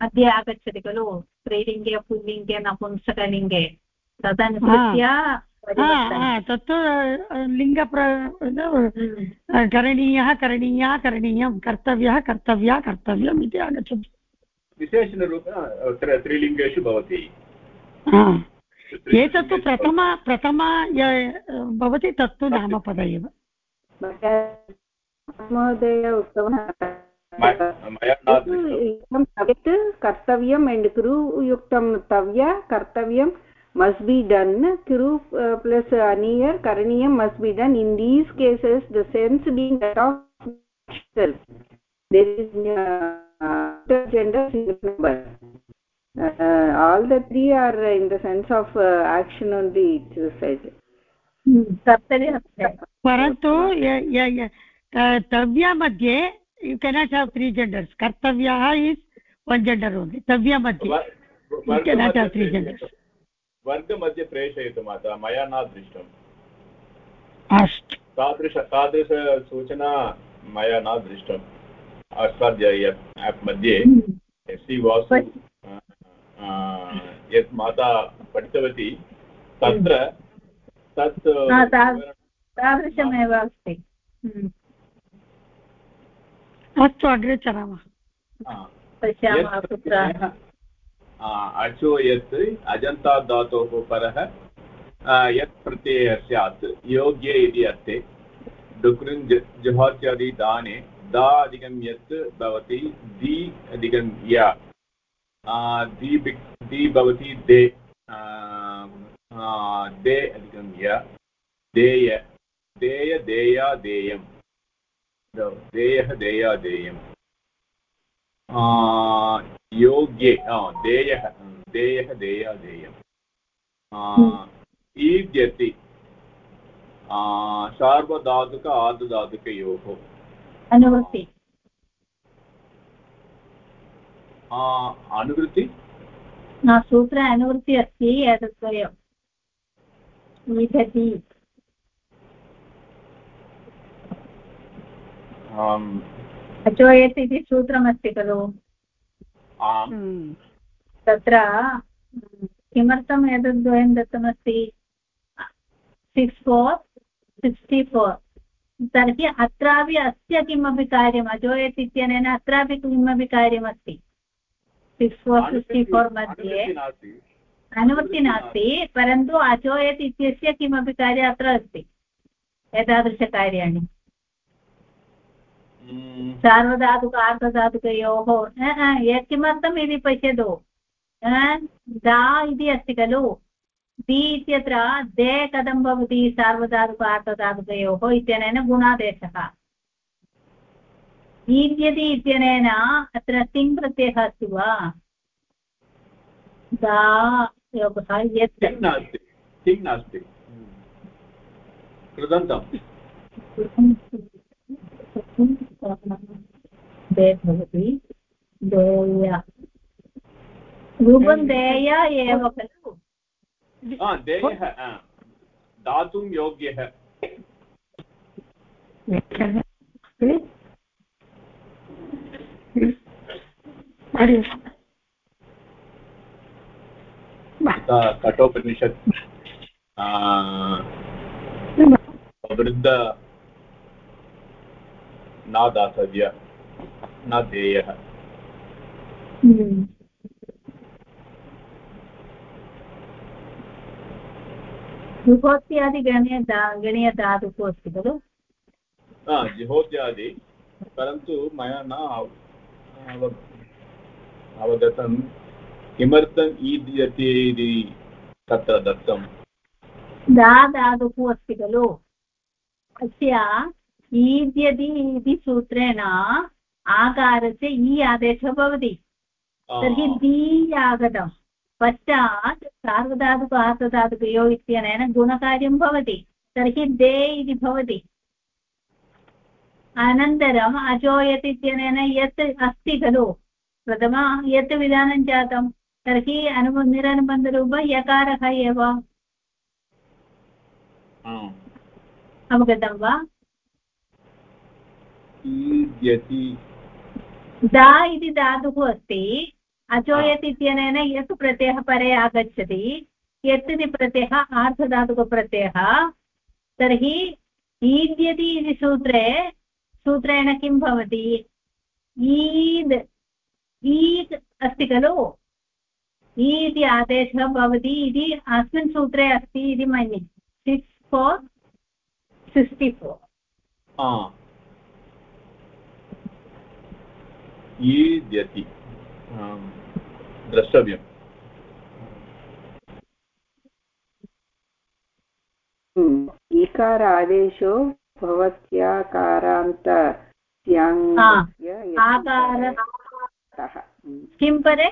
मध्ये आगच्छति खलु। स्त्रीलिङ्गे पुल्लिङ्गे नपुंसकलिङ्गे। तदनुसृत्य तत्तु लिङ्गप्र करणीयः करणीया करणीयं कर्तव्यः कर्तव्या कर्तव्यम् इति आगच्छति। विशेषणरूपेण त्रिलिङ्गेषु भवति। एतत्तु प्रथम प्रथम भवति तत्तु नामपद एव। महोदय उक्तवान्। कर्तव्यम् एण्ड् गुरुयुक्तं तव्य कर्तव्यं must be done kuru uh, plus aniyar karaniyam must be done in these cases the sense being that of self there is uh, gender single number uh, all the three are in the sense of uh, action only it said परन्तु तव्या मध्ये you cannot have three genders कर्तव्यः is one gender only तव्या मध्ये you cannot have three genders वर्गमध्ये प्रेषयतु माता मया न दृष्टम् अस्तु। तादृश तादृशसूचना मया न दृष्टम् अष्टाध्यायी एप् मध्ये एस् सि वासु यत् माता पठितवती तत्र तत् तादृशमेव अस्ति। अस्तु अग्रे चरामः। पश्यामः कुत्र अचो यत् अजन्ता धातोः परः। यत् प्रत्ययः स्यात्, योग्ये इति अर्थे जुहात्यादि दाने, दा भवति, दि य। दि दि भवति, दे। दे अधिकं देय देय, देया, देयं। देयः, देया देयम् योग्ये। देयः देयः देया देयम्। ईद्यति। सार्वधातुक आर्धधातुकयोः अनुवृत्ति। अनुवृत्ति? सूत्रे अनुवृत्ति अस्ति एतद्वयम् ईदति अचोयत् इति सूत्रमस्ति खलु। तत्र किमर्थम् एतद्वयं दत्तमस्ति? सिक्स् फोर् सिक्स्टि फोर् तर्हि अत्रापि अस्य किमपि कार्यम् अजोयत् इत्यनेन अत्रापि किमपि कार्यमस्ति? सिक्स् फोर् सिक्स्टि फोर् मध्ये अनुवृत्ति नास्ति। परन्तु अचोयत् इत्यस्य किमपि कार्यम् अत्र अस्ति। एतादृशकार्याणि। सार्वधातुक आर्धधातुकयोः किमर्थम् इति पश्यतु। दा इति अस्ति खलु। दि इत्यत्र दे कथं भवति सार्वधातुक आर्धधातुकयोः इत्यनेन गुणादेशः। ईद्यति इत्यनेन अत्र तिङ् प्रत्ययः अस्ति वा? दा योगः यत् नास्ति। कृदन्तम्। दे भवति देय। रूपं देय एव खलु? देयः दातुं योग्यः। कठोपनिषत्। वृद्ध न दातव्य न देयः। जुहोत्यादि गणीय गणीयधातुः अस्ति खलु? जिहोत्यादि परन्तु मया न अवगतं किमर्थम् ईद्यते इति तत्र दत्तं दा धातुः अस्ति खलु। अस्य ईद्यति इति सूत्रेण आकारस्य इ आदेशः भवति। तर्हि दी आगतम्। पश्चात् सार्वधातुक आर्धधातुकयो इत्यनेन गुणकार्यं भवति। तर्हि दे इति भवति। अनन्तरम् अजोयत् इत्यनेन यत् अस्ति खलु। प्रथम यत् विधानं जातं? तर्हि अनु निरनुबन्धरूप यकारः एव। अवगतं वा? दा इति धातुः अस्ति। अचोयत् इत्यनेन यत् प्रत्ययः परे आगच्छति। यत् इति प्रत्ययः आर्धधातुकप्रत्ययः तर्हि ईद्यति इति सूत्रे सूत्रेण किं भवति? ईद् ईद् अस्ति खलु? इ इति आदेशः भवति इति अस्मिन् सूत्रे अस्ति इति मन्ये। Six four sixty four. ईद्यति द्रष्टव्यम्। ईकार आदेशो भवत्याकारान्त किं परे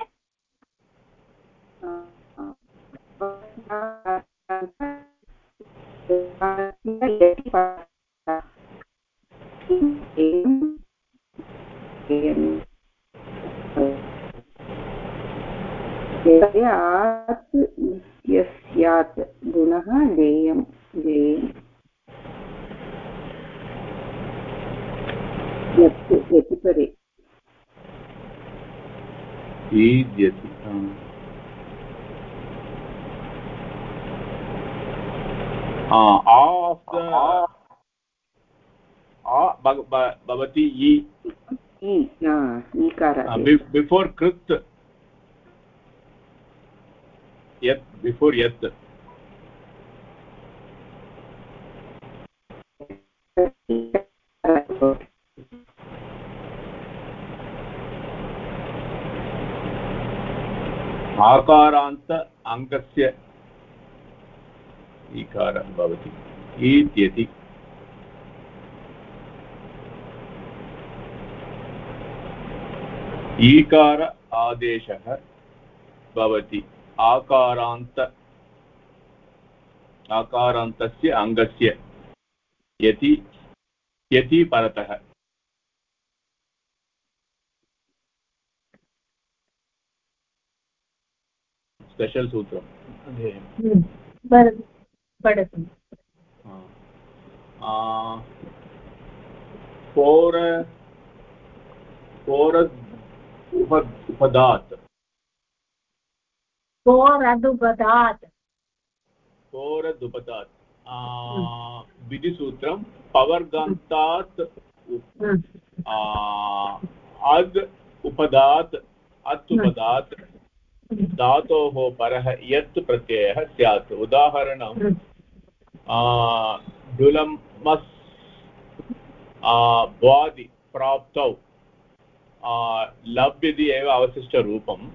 देयात् यस्यात् गुणः देयं देयम्। यत् यति परे ईद्यति भवति बिफोर् कृत् यत् बिफोर् यत् आकारान्त अङ्गस्य ईकारः भवति। ईत्यति। ईकार आदेशः भवति। आकारान्त आकारान्तस्य अङ्गस्य। यति यति परतः। स्पेशल् पठतु। उपदात्। फोरदुपदात् फोरदुपदात् विधिसूत्रं पवर्गान्तात् अद् उपदात् अत् उपदात् धातोः परः यत् प्रत्ययः स्यात्। उदाहरणं डुलमस् भ्वादि प्राप्तौ। लब् इति एव अवशिष्टरूपम्।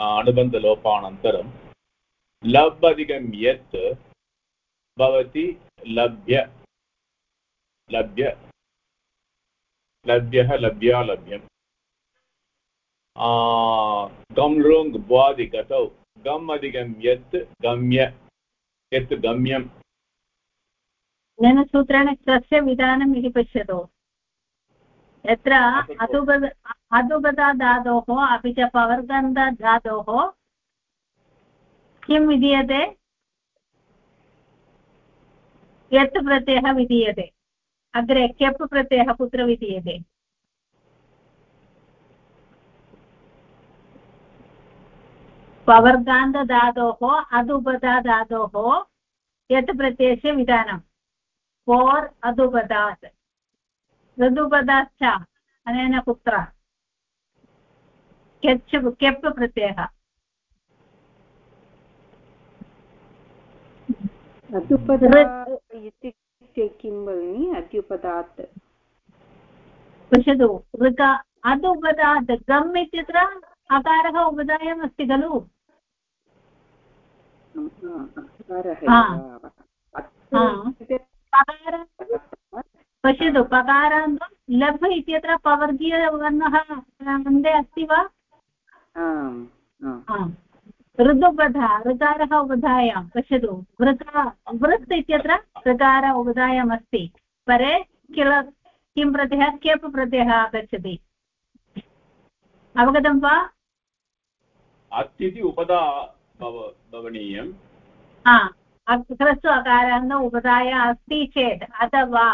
अनुबन्धलोपानन्तरं लब् अधिकं यत् लभ्य लभ्य, लभ्यः, लभ्या गम् लृङ् भ्वादि गतौ गम् अधिकं यत् गम्य, यत् गम्यम्। सूत्रेण कस्य विधानम् इति पश्यतु। यत्र अधुगत अधुगता धातोः अपि च पवर्गन्धधातोः किं विधीयते? यत् प्रत्ययः विधीयते। अग्रे केप् प्रत्ययः कुत्र विधीयते? पवर्गान्तधातोः अधुपदाधातोः यत् प्रत्ययस्य विधानं। फोर् अधुपदात् ऋदुपदाश्च अनेन कुत्र केच् केप् प्रत्ययः। इत्युक्ते किं भगिनि? अत्युपदात्। पश्यतु ऋक अधुपदात् गम् इत्यत्र अकारः उपदायम् अस्ति खलु? पश्यतु पकारान्तं लभ् इत्यत्र पवर्गीयवर्णः अन्ते अस्ति वा? ऋदुपधा ऋकारः उपधायां पश्यतु वृका वृत् इत्यत्र ऋकार उपधायाम् अस्ति परे किल किं प्रत्ययः? केप् प्रत्ययः आगच्छति। अवगतं वा? अत् उपदा भवनीयं ह्रस्व अकारान्त उपधाय अस्ति चेत् अथवा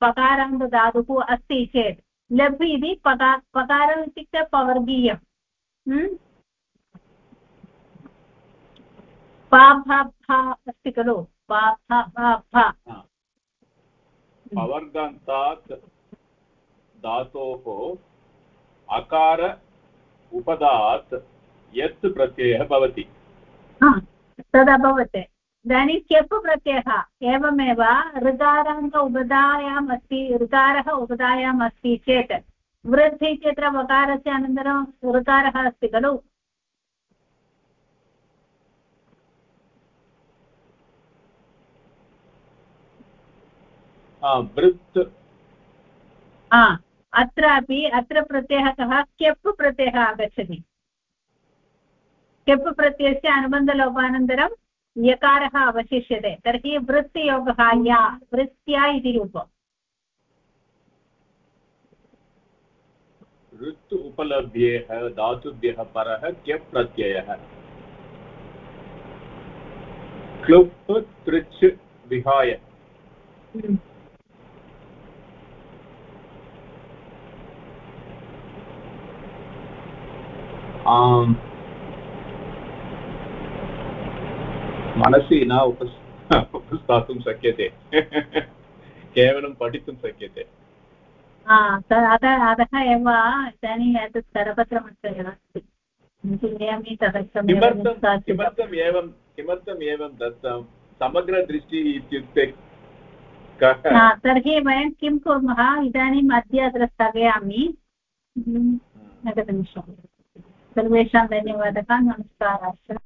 पकारान्तधातुः अस्ति चेत्। लभ् इति पका पकारम् इत्युक्ते पवर्गीयम् पाभा अस्ति खलु। पवर्गान्तात् धातोः अकार उपदात् यत् प्रत्ययः भवति। तदभवत् इदानीं केप् प्रत्ययः एवमेव ऋकारान्त उपधायाम् अस्ति ऋकारः उपधायाम् अस्ति चेत् वृद्ध इत्यत्र वकारस्य अनन्तरं ऋकारः अस्ति खलु वृत् अत्रापि अत्र प्रत्ययः कः केप् प्रत्ययः आगच्छति केप् प्रत्ययस्य अनुबन्धलोपानन्तरं यकारः अवशिष्यते। तर्हि वृत्तियोगः या वृत्त्या इति रूपम्। ऋत् उपलभ्येः धातुभ्यः परः क्यप् प्रत्ययः। क्लुप् तृच् विहाय। हम्म। आम्। मनसि न उपस् उपस्थातुं शक्यते। केवलं पठितुं शक्यते। अतः अतः एव इदानीम् एतत् करपत्रमस्ति अस्ति। किमर्थं किमर्थम् एवं किमर्थम् एवं दत्तं? समग्रदृष्टिः इत्युक्ते तर्हि वयं किं कुर्मः? इदानीम् अद्य अत्र स्थगयामि। एकनिमिषं। सर्वेषां धन्यवादः। नमस्काराः।